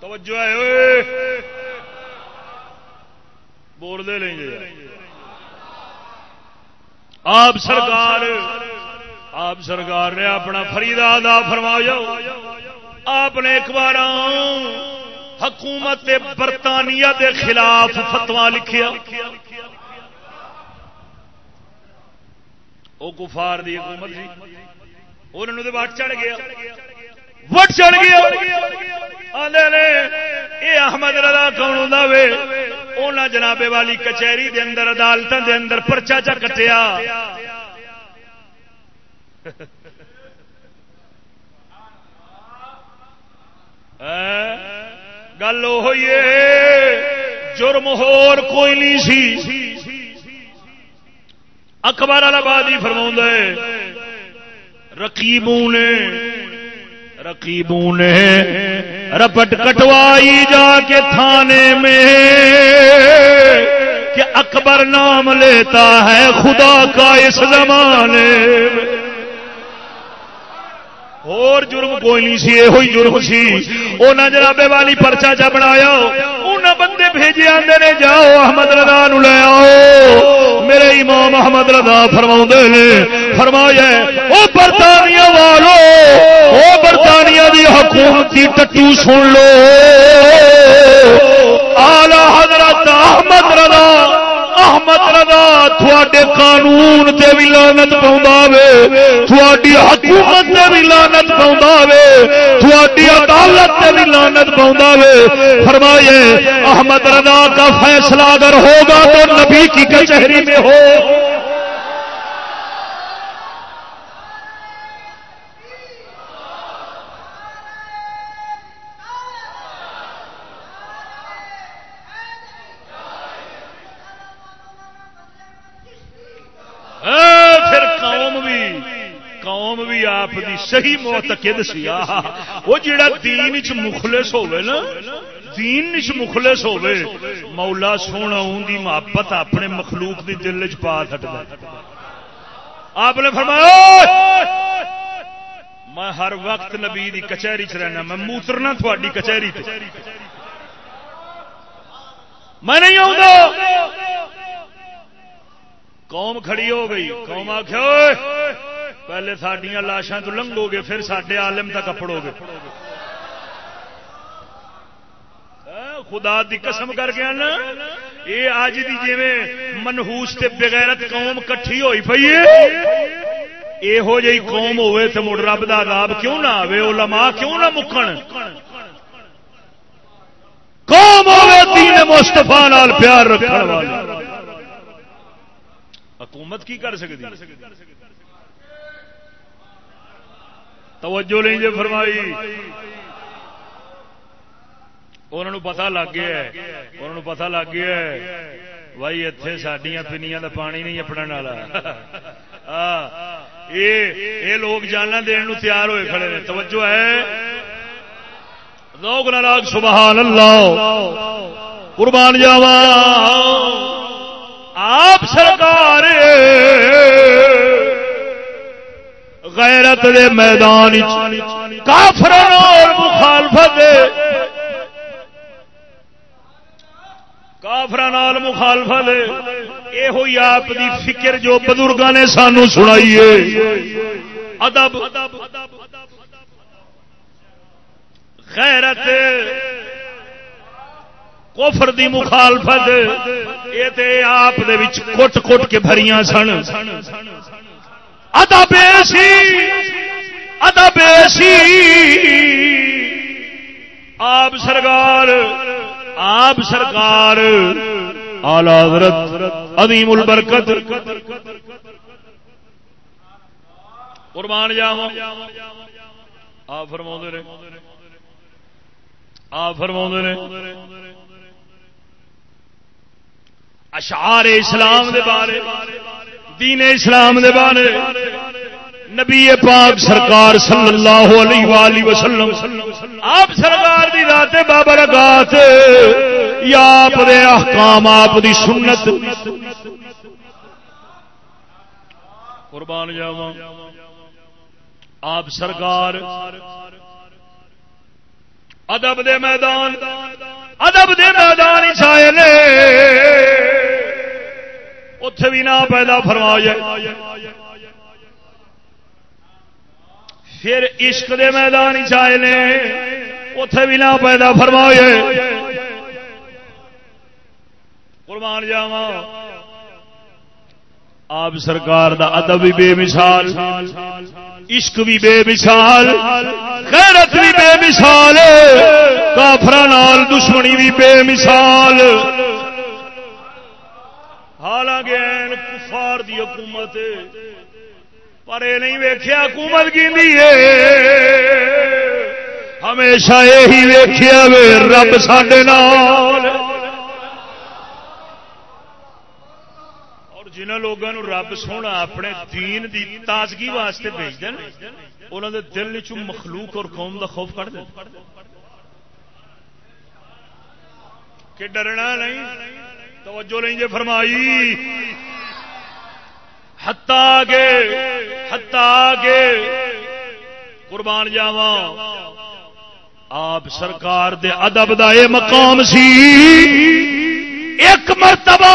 توجہ ہے بول دے لیں گے۔ آپ سرکار آپ سرکار نے اپنا فریدا ادا فرمایا۔ آپ نے ایک بار حکومت برطانیہ دے خلاف فتوا لکھیا۔ وہ کفار دی حکومت سی۔ انہوں نے وٹ چڑھ گیا۔ وٹ چڑھ گیا؟ اے احمد رضا کون ہوں وے؟ انہیں جنابے والی کچہری دے اندر عدالتوں دے اندر پرچا چا کٹیا۔ <laughs> گل ہوئی جرم ہور کوئی نہیں سی۔ اخبار آبادی فرما رقیبوں نے رقیبوں نے رپٹ کٹوائی جا کے تھانے میں کہ اکبر نام لیتا ہے خدا کا اس زمانے میں۔ اور جرم کوئی نہیں سی یہ جرم سی۔ انہیں جنابے والی پرچا چا بنایا۔ انہیں بندے بھیجے آتے نے، جاؤ احمد رضا نو لے آؤ۔ میرے امام احمد رضا فرما نے، فرمایا وہ برطانیہ والو وہ برطانیہ دی حکومتی ٹٹو سن لو آلہ حضرت احمد رضا احمد رضا تھوڑے قانون تے بھی لانت پاؤں تھوڑی حکومت تے بھی لانت پاؤں تھوڑی عدالت تے بھی لانت پاؤں فرمائے، احمد رضا کا فیصلہ اگر ہوگا تو نبی کی کچہری میں ہو۔ آپ دی صحیح معتقد سی وہ جڑا دین چ مخلص ہوے نا، دین چ مخلص ہوے مولا سونا اون دی محبت اپنے مخلوق دی دل چ پا سکتا آپ نے فرمایا میں ہر وقت نبی دی کچہری چ رہنا، میں موترنا تھوڑی کچہری تے۔ میں نہیں آؤں قوم کھڑی ہو گئی، قوم آخ پہلے سڈیا لاشاں تو لنگو گے پھر سڈے عالم تک کپڑو گے ہاں، خدا دی قسم کر کے نا یہ اج دی جی منہوس تے بغیرت قوم کٹھی ہوئی پی یہو جی قوم ہوے تو مڑ رب دا عذاب کیوں نہ آئے علماء کیوں نہ مکن قوم ہوے دین مستفا نال پیار رکھنے والی۔ حکومت کی کر سکتی توجہ نہیں جی فرمائی۔ انہوں پتا لگ گیا انہوں پتا لگ گیا بھائی اتے سڈیا پنیا کا پانی نہیں اپنا والا۔ ہاں۔ یہ لوگ جانا دن تیار ہوئے کھڑے نے۔ توجہ ہے۔ لوگ ناراگ سبحان اللہ قربان جاوا آپ سرکار غیرت دے میدان کافر مخالفت کافر مخالفت یہ ہوئی آپ دی فکر جو بزرگوں نے سانو سنائی ہے۔ ادب، غیرت کوفر دی مخالفت، یہ آپ کٹ کٹ کے بھریاں سن۔ ادب ادب آپ سرکار آپ سرکار آلہ حضرت عظیم البرکت۔ قربان جاؤ آپ فرما رہے آپ فرما نے۔ اشعار اسلام دے بارے۔ دین اسلام دے بارے۔ نبی پاک سرکار صلی اللہ علیہ وآلہ وسلم، آپ سرکار دی ذات بابرکات یا آپ دے احکام، آپ دی سنت۔ قربان جاواں۔ آپ سرکار ادب دے میدان، ادب دے میدان چائے نے اتے بھی نہ پیدا فرمایا۔ پھر عشق دے میدان چائے نے اتے بھی نہ پیدا فرمایا۔ قربان جاوا آپ سرکار دا ادب بھی بے مثال، عشق بھی بے مثال، غیرت بھی بے مثال کافر نال دشمنی بھی بے مثال۔ حالانکہ کفار دی حکومت پر یہ نہیں ویخیا حکومت کی ہمیشہ یہی ویخیا وے، رب سڈے نال۔ جنہ لوگوں رب سونا اپنے دین دی تازگی واسطے بھیج دین انہوں دے دل چ مخلوق اور قوم دا خوف کر دے۔ کہ ڈرنا نہیں۔ توجہ نہیں جی فرمائی۔ ہتا گے ہتا گے قربان جاوا آپ سرکار دے ادب دا اے مقام سی۔ ایک مرتبہ۔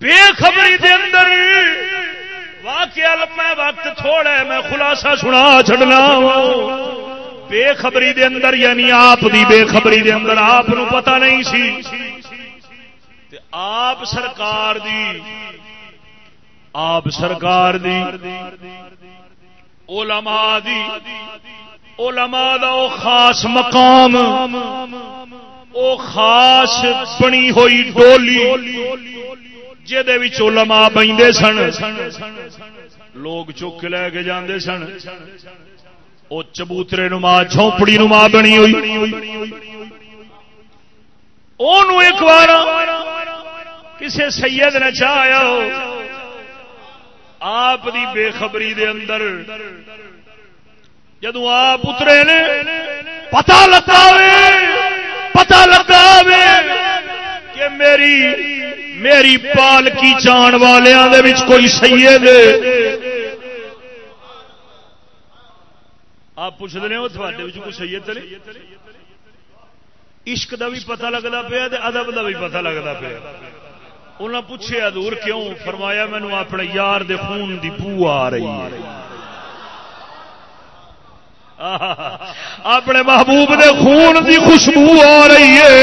بے خبری دے اندر واقعہ لما وقت تھوڑا ہے، میں خلاصہ سنا چڑنا بے خبری دے اندر یعنی آپ دی بے خبری دے اندر، آپ پتا نہیں سی۔ آپ سرکار دی، آپ سرکار دی، علماء دی، علماء دا او خاص مقام، او خاص بنی ہوئی ڈولی جما بہتے سن۔ لوگ چک لے کے جاندے سن۔ وہ چبوترے نما جھونپڑی نما بنی ہوئی۔ ایک بار کسی سید نے چاہیا آپ دی بے خبری دے اندر جدو آپ اترے نے پتا لگا پتا لگا کہ میری میری پال کی جان والوں کوئی سید آپ پوچھتے ہو، تھوڑے کوئی سید عشق دا بھی پتہ لگتا پیا ادب دا بھی پتہ لگتا پیا۔ انہیں پوچھے ادور کیوں؟ فرمایا مینو اپنے یار دے خون دی بو آ رہی ہے۔ اپنے محبوب دے خون دی خوشبو آ رہی ہے۔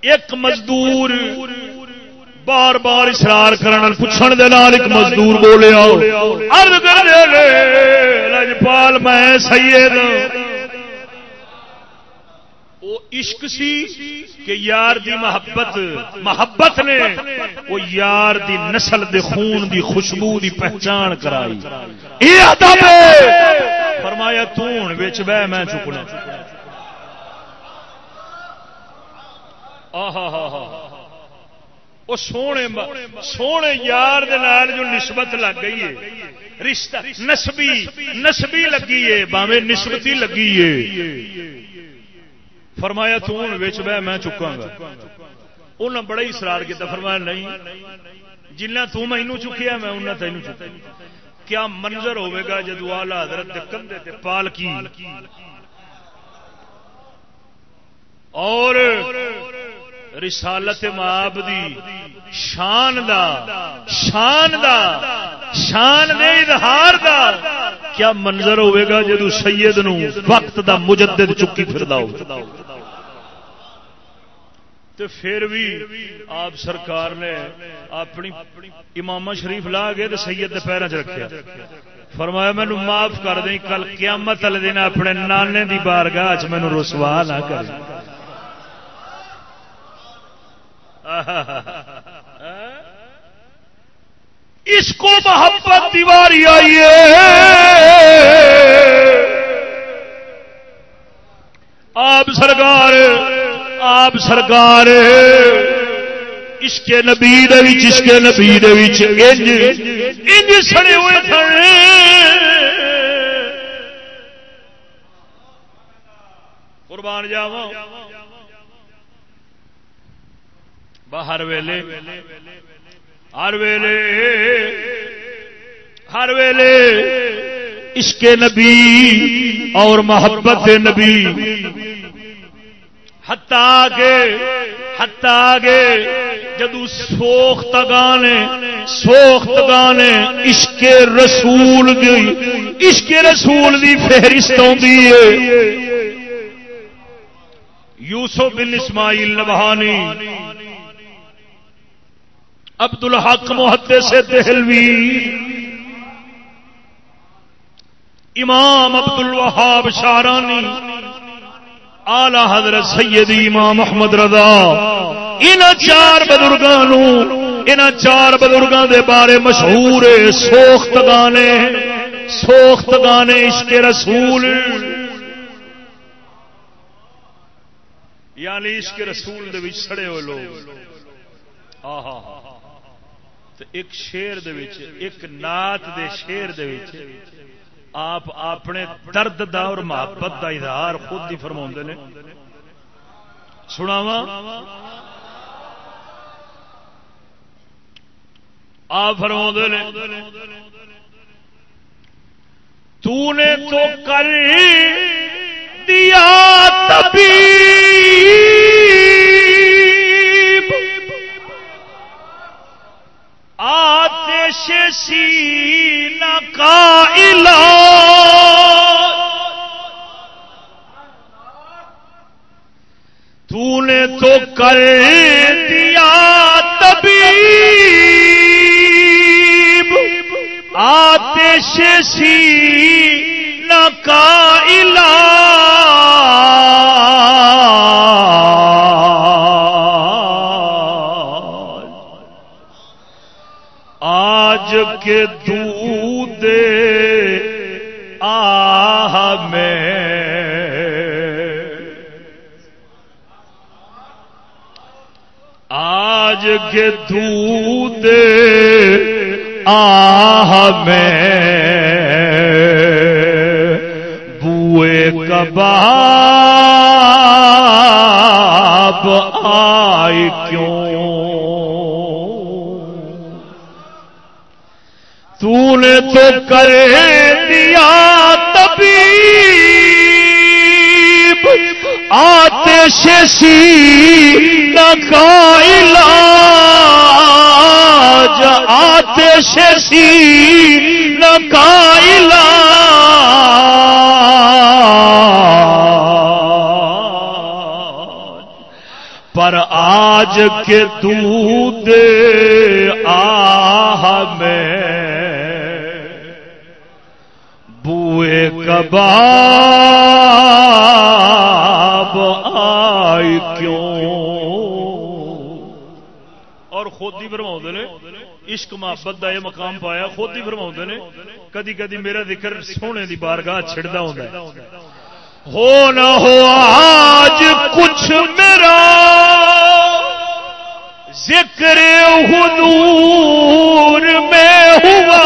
ایک مزدور بار بار اشرار کرنے پوچھنے دے نال ایک مزدور بولیا عرض کر دے لجپال میں سید ہاں۔ وہ عشق سی کہ یار دی محبت محبت نے وہ یار دی نسل دے خون دی خوشبو دی پہچان کرائی۔ اے ادب! فرمایا تون وچ بہ، میں چکنا۔ آہا ہا ہا وہ سونے سونے یار جو نسبت لگ گئی ہے۔ رشتہ نسبی نسبی لگی ہے باوے نسبتی لگی ہے۔ فرمایا تچ بہ میں چکا گا۔ انہیں بڑا ہی سرار کیا فرمایا نہیں جنہیں تینوں چکیا، میں انہیں تینوں چکا کیا منظر ہوے گا جدو آلہ حضرت کندھے پال کی اور رسالت ماب دی شان دا شان دا، شان دے اظہار دا۔ کیا منظر ہوئے گا جدو سید نو وقت دا مجدد چکی پھر ہو؟ تو پھر بھی آپ سرکار نے اپنی امام شریف لا گئے تو سید کے پیروں چ رکھا فرمایا مینو معاف کر دیں، کل قیامت والے دن اپنے نانے دی بارگاہ چ مینو رسوا نہ کر <laughs> اس کو محبت دیواری آئیے آپ سرکار آپ سرکار۔ اس کے نبی اس کے نبی انج سڑے ہوئے تھے۔ قربان جاوا باہر ویلے، ہر ویلے ہر ویلے اس کے نبی اور محبت نبی۔ ہتا کے ہتا کے جدو سوخت گانے سوخت گانے عشق رسول دی، عشق رسول دی فہرست آتی ہے۔ یوسف بن اسماعیل نبہانی عبد الحق محدے سے دہلوی، امام عبد الوہاب شارانی آلہ حضرت سیدی امام محمد رضا ان چار بزرگوں ان چار بزرگوں دے بارے مشہور سوخت گانے سوخت گانے عشق رسول۔ یعنی عشق رسول دے سڑے ہوئے لوگ۔ آہا۔ ایک شیر دے وچ، ایک نات دے شیر دے وچ آپ اپنے درد دا اور محبت دا اظہار خود ہی فرما نے۔ سناوا آپ فرما نے، تو نے تو کر دیا تبھی آتش سینا کا تو نے تو کر دیا تبھی آتش سینا کا کے دودھ آہ میں۔ آج کے دودھ آہ میں۔ بوئے کباب آئی کیوں؟ تو نے تو کر دیا تبھی آتے سی کا علاج آتے سی کا پر آج کے دودھ آہ میں کباب آئی کیوں؟ اور خود ہی فرما نے، عشق محبت کا یہ مقام پایا خود ہی فرما نے، کدی کدی میرا ذکر سونے دی بارگاہ چھڑتا ہوں ہو نہ ہو آج کچھ میرا ذکر حضور میں ہوا۔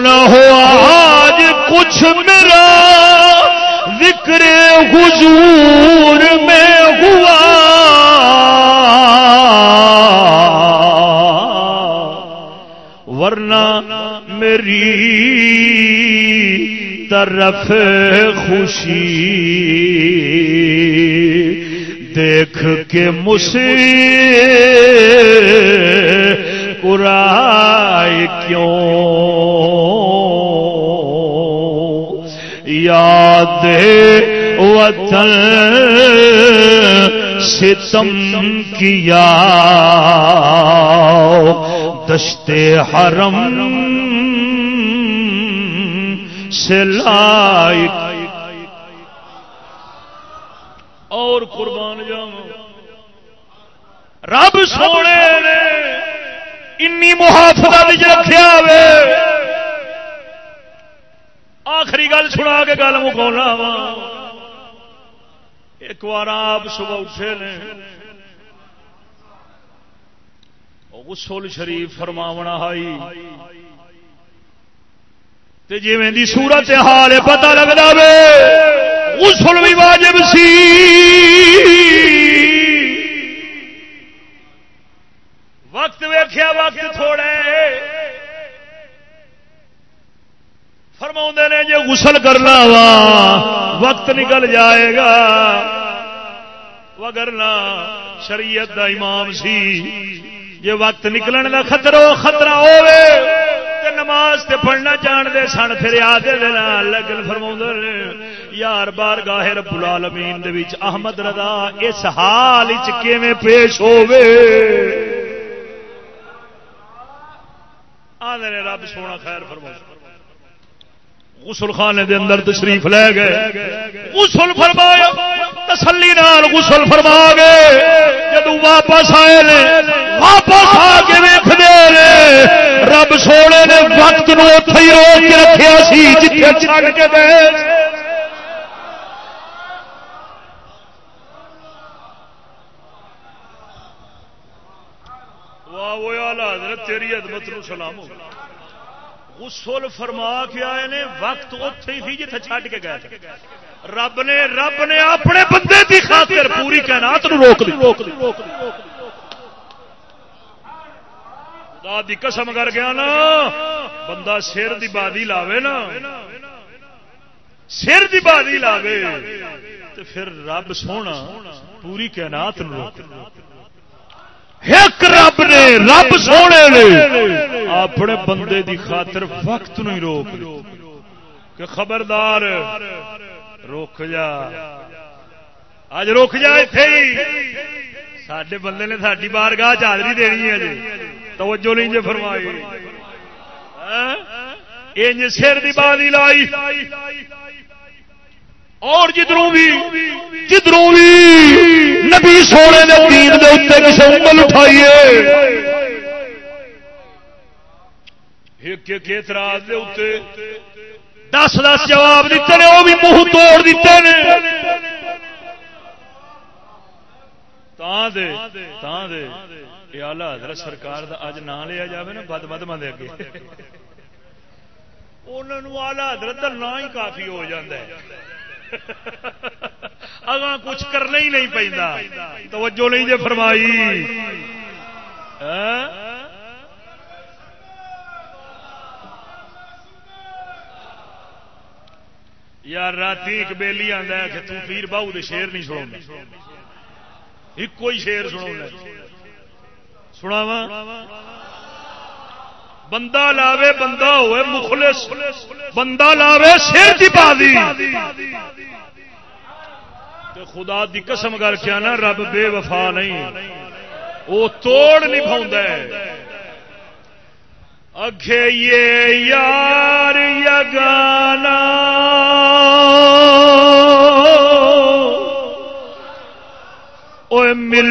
نہ ہو آج کچھ میرا ذکر حضور میں ہوا۔ ورنہ میری طرف خوشی دیکھ کے مجھے کیوں یاد وطن ستم کیا۔ دشت حرم سے لائق۔ اور قربان جاؤں۔ رب سونے نے انی محافظت رکھا آخری گل سنا کے گل مکا وا۔ ایک بار آپ صبح اٹھے نے۔ غسل شریف فرماونا ہائی۔ جی میں سورت حال پتا لگتا وے، غسل بھی واجب سی۔ وقت ویخیا وقت تھوڑے فرما نے جی غسل کرنا وا، وقت نکل جائے گا. وگرنا شریعت دا امام سی جی وقت نکلنے کا خطرہ خطرہ ہوے نماز تے پڑھنا جانتے سن، پھر آدھے لگن فرما یار بار گاہ رب العالمین دے وچ احمد رضا اس حال پیش ہوے آدھے رب سونا خیر فرما غسل خانے دے اندر تشریف لے گئے۔ غسل فرمایا، تسلی نال غسل فرما گئے۔ جدو واپس آئے نے، واپس آ کے ویخنے رب سونے نے وقت نو ہی روک کے رکھا سی جتنے چھڑ کے گئے۔ واہ وہ اعلی حضرت تیری عدمت نو سلام ہو غسل فرما کے آئے نے، وقت اتے ہی جتنے چھڈ کے گئے رب نے رب نے اپنے بندے کی خاطر پوری کائنات روک دی روک دی خدا دی قسم کر گیا نا، بندہ سر دی بادی لاوے نا۔ سر دی بادی لاوے۔ تو پھر رب سونا پوری کائنات روک ایک رب نے، رب سونے نے۔ اپنے بندے دی خاطر وقت نہیں روک کہ خبردار روک جا۔ اج روک جا اتے سڈے بندے نے ساری بار گاہ چادری دینی ہے جی۔ توجہ نہیں جی فرمائی۔ ہاں؟ انج سر دی باری لائی۔ اور جدروں بھی جدروں بھی۔ نبی سونے نے دین دے اتنے کسی انگل اٹھائیے ایک ایک اعتراض دے اتنے دس دس جواب دیتے ہیں وہ بھی منہ توڑ دیتے ہیں دے دے۔ یہ آلہ حضرت سرکار دا اج نام لیا جائے نا، بد بد مدے اگے۔ انہوں آلہ حضرت کا نام ہی کافی ہو جاتا ہے۔ اگاں کچھ کرنا ہی نہیں پہ توجہ نہیں جی فرمائی۔ ہاں؟ یار رات ایک بیلی آتا ہے کہ تم پیر باہو دے شیر نہیں سنا ایک کوئی شیر سنا سنا بندہ لاوے، بندہ ہوئے مخلص، بندہ لاوے سر کی بازی۔ خدا دی قسم کر کے نا رب بے وفا نہیں۔ وہ توڑ نہیں پاؤں اگے یہ یار یگانا مل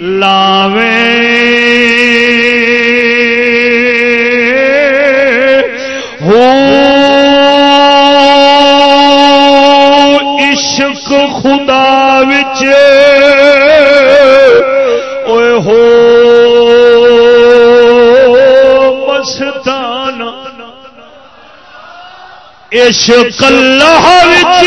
لاوے۔ ہو عشق خدا وچ۔ اوے ہو مستان عشق اللہ وچ۔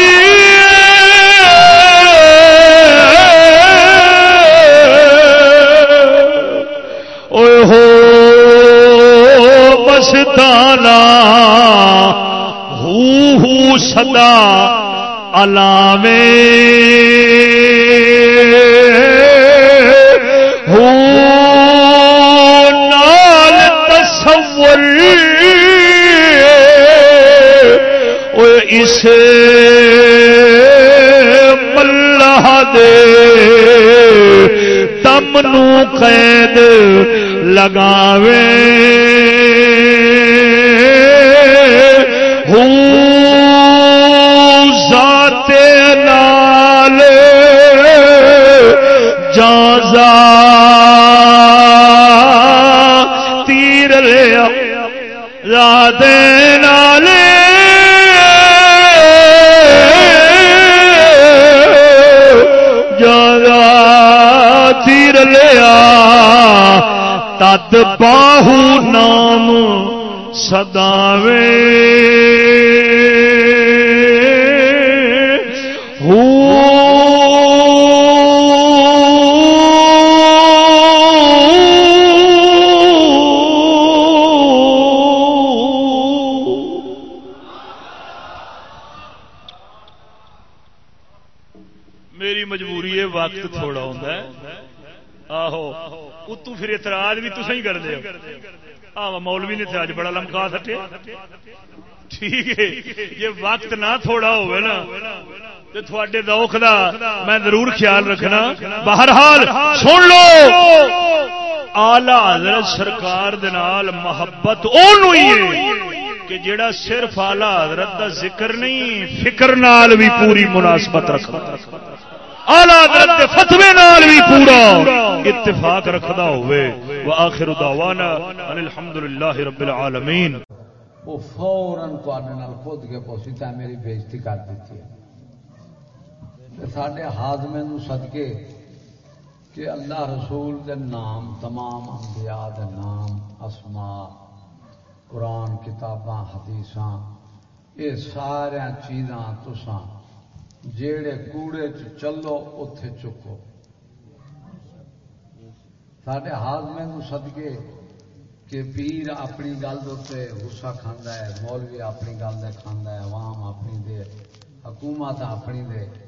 مستانا ہو ہو سدا علامے نال تصور۔ اس ملہ دے تم نو قید لگاوے۔ آج بڑا لمکا سٹے ٹھیک ہے یہ وقت نہ تھوڑا ہوئے نا تھوڑے دوکھ دا میں ضرور خیال رکھنا بہرحال سن لو آلہ حضرت سرکار دنال محبت اونوں ہی ہے کہ جڑا صرف آلہ حضرت دا ذکر نہیں فکر نال بھی پوری مناسبت رکھتا آلہ حضرت فتوے نال بھی پورا۔ اتفاق رکھدا ہوئے۔ وآخر دعوانا ان الحمدللہ رب العالمین۔ وہ فوراً خود کے پوسیتا میری بےزتی کر دیتی ہے۔ سڈے ہاضمے سدکے کہ اللہ رسول دے نام تمام انبیاء دے نام اسما قرآن کتاباں حدیث یہ سارا چیزاں تسان جیڑے کوڑے چ چلو اتے چکو۔ سڈے ہاضمے سدکے کہ پیر اپنی گل دے غصہ کھانا ہے، مولوی اپنی گل دے کھانا ہے، عوام اپنی دے، حکومت اپنی دے۔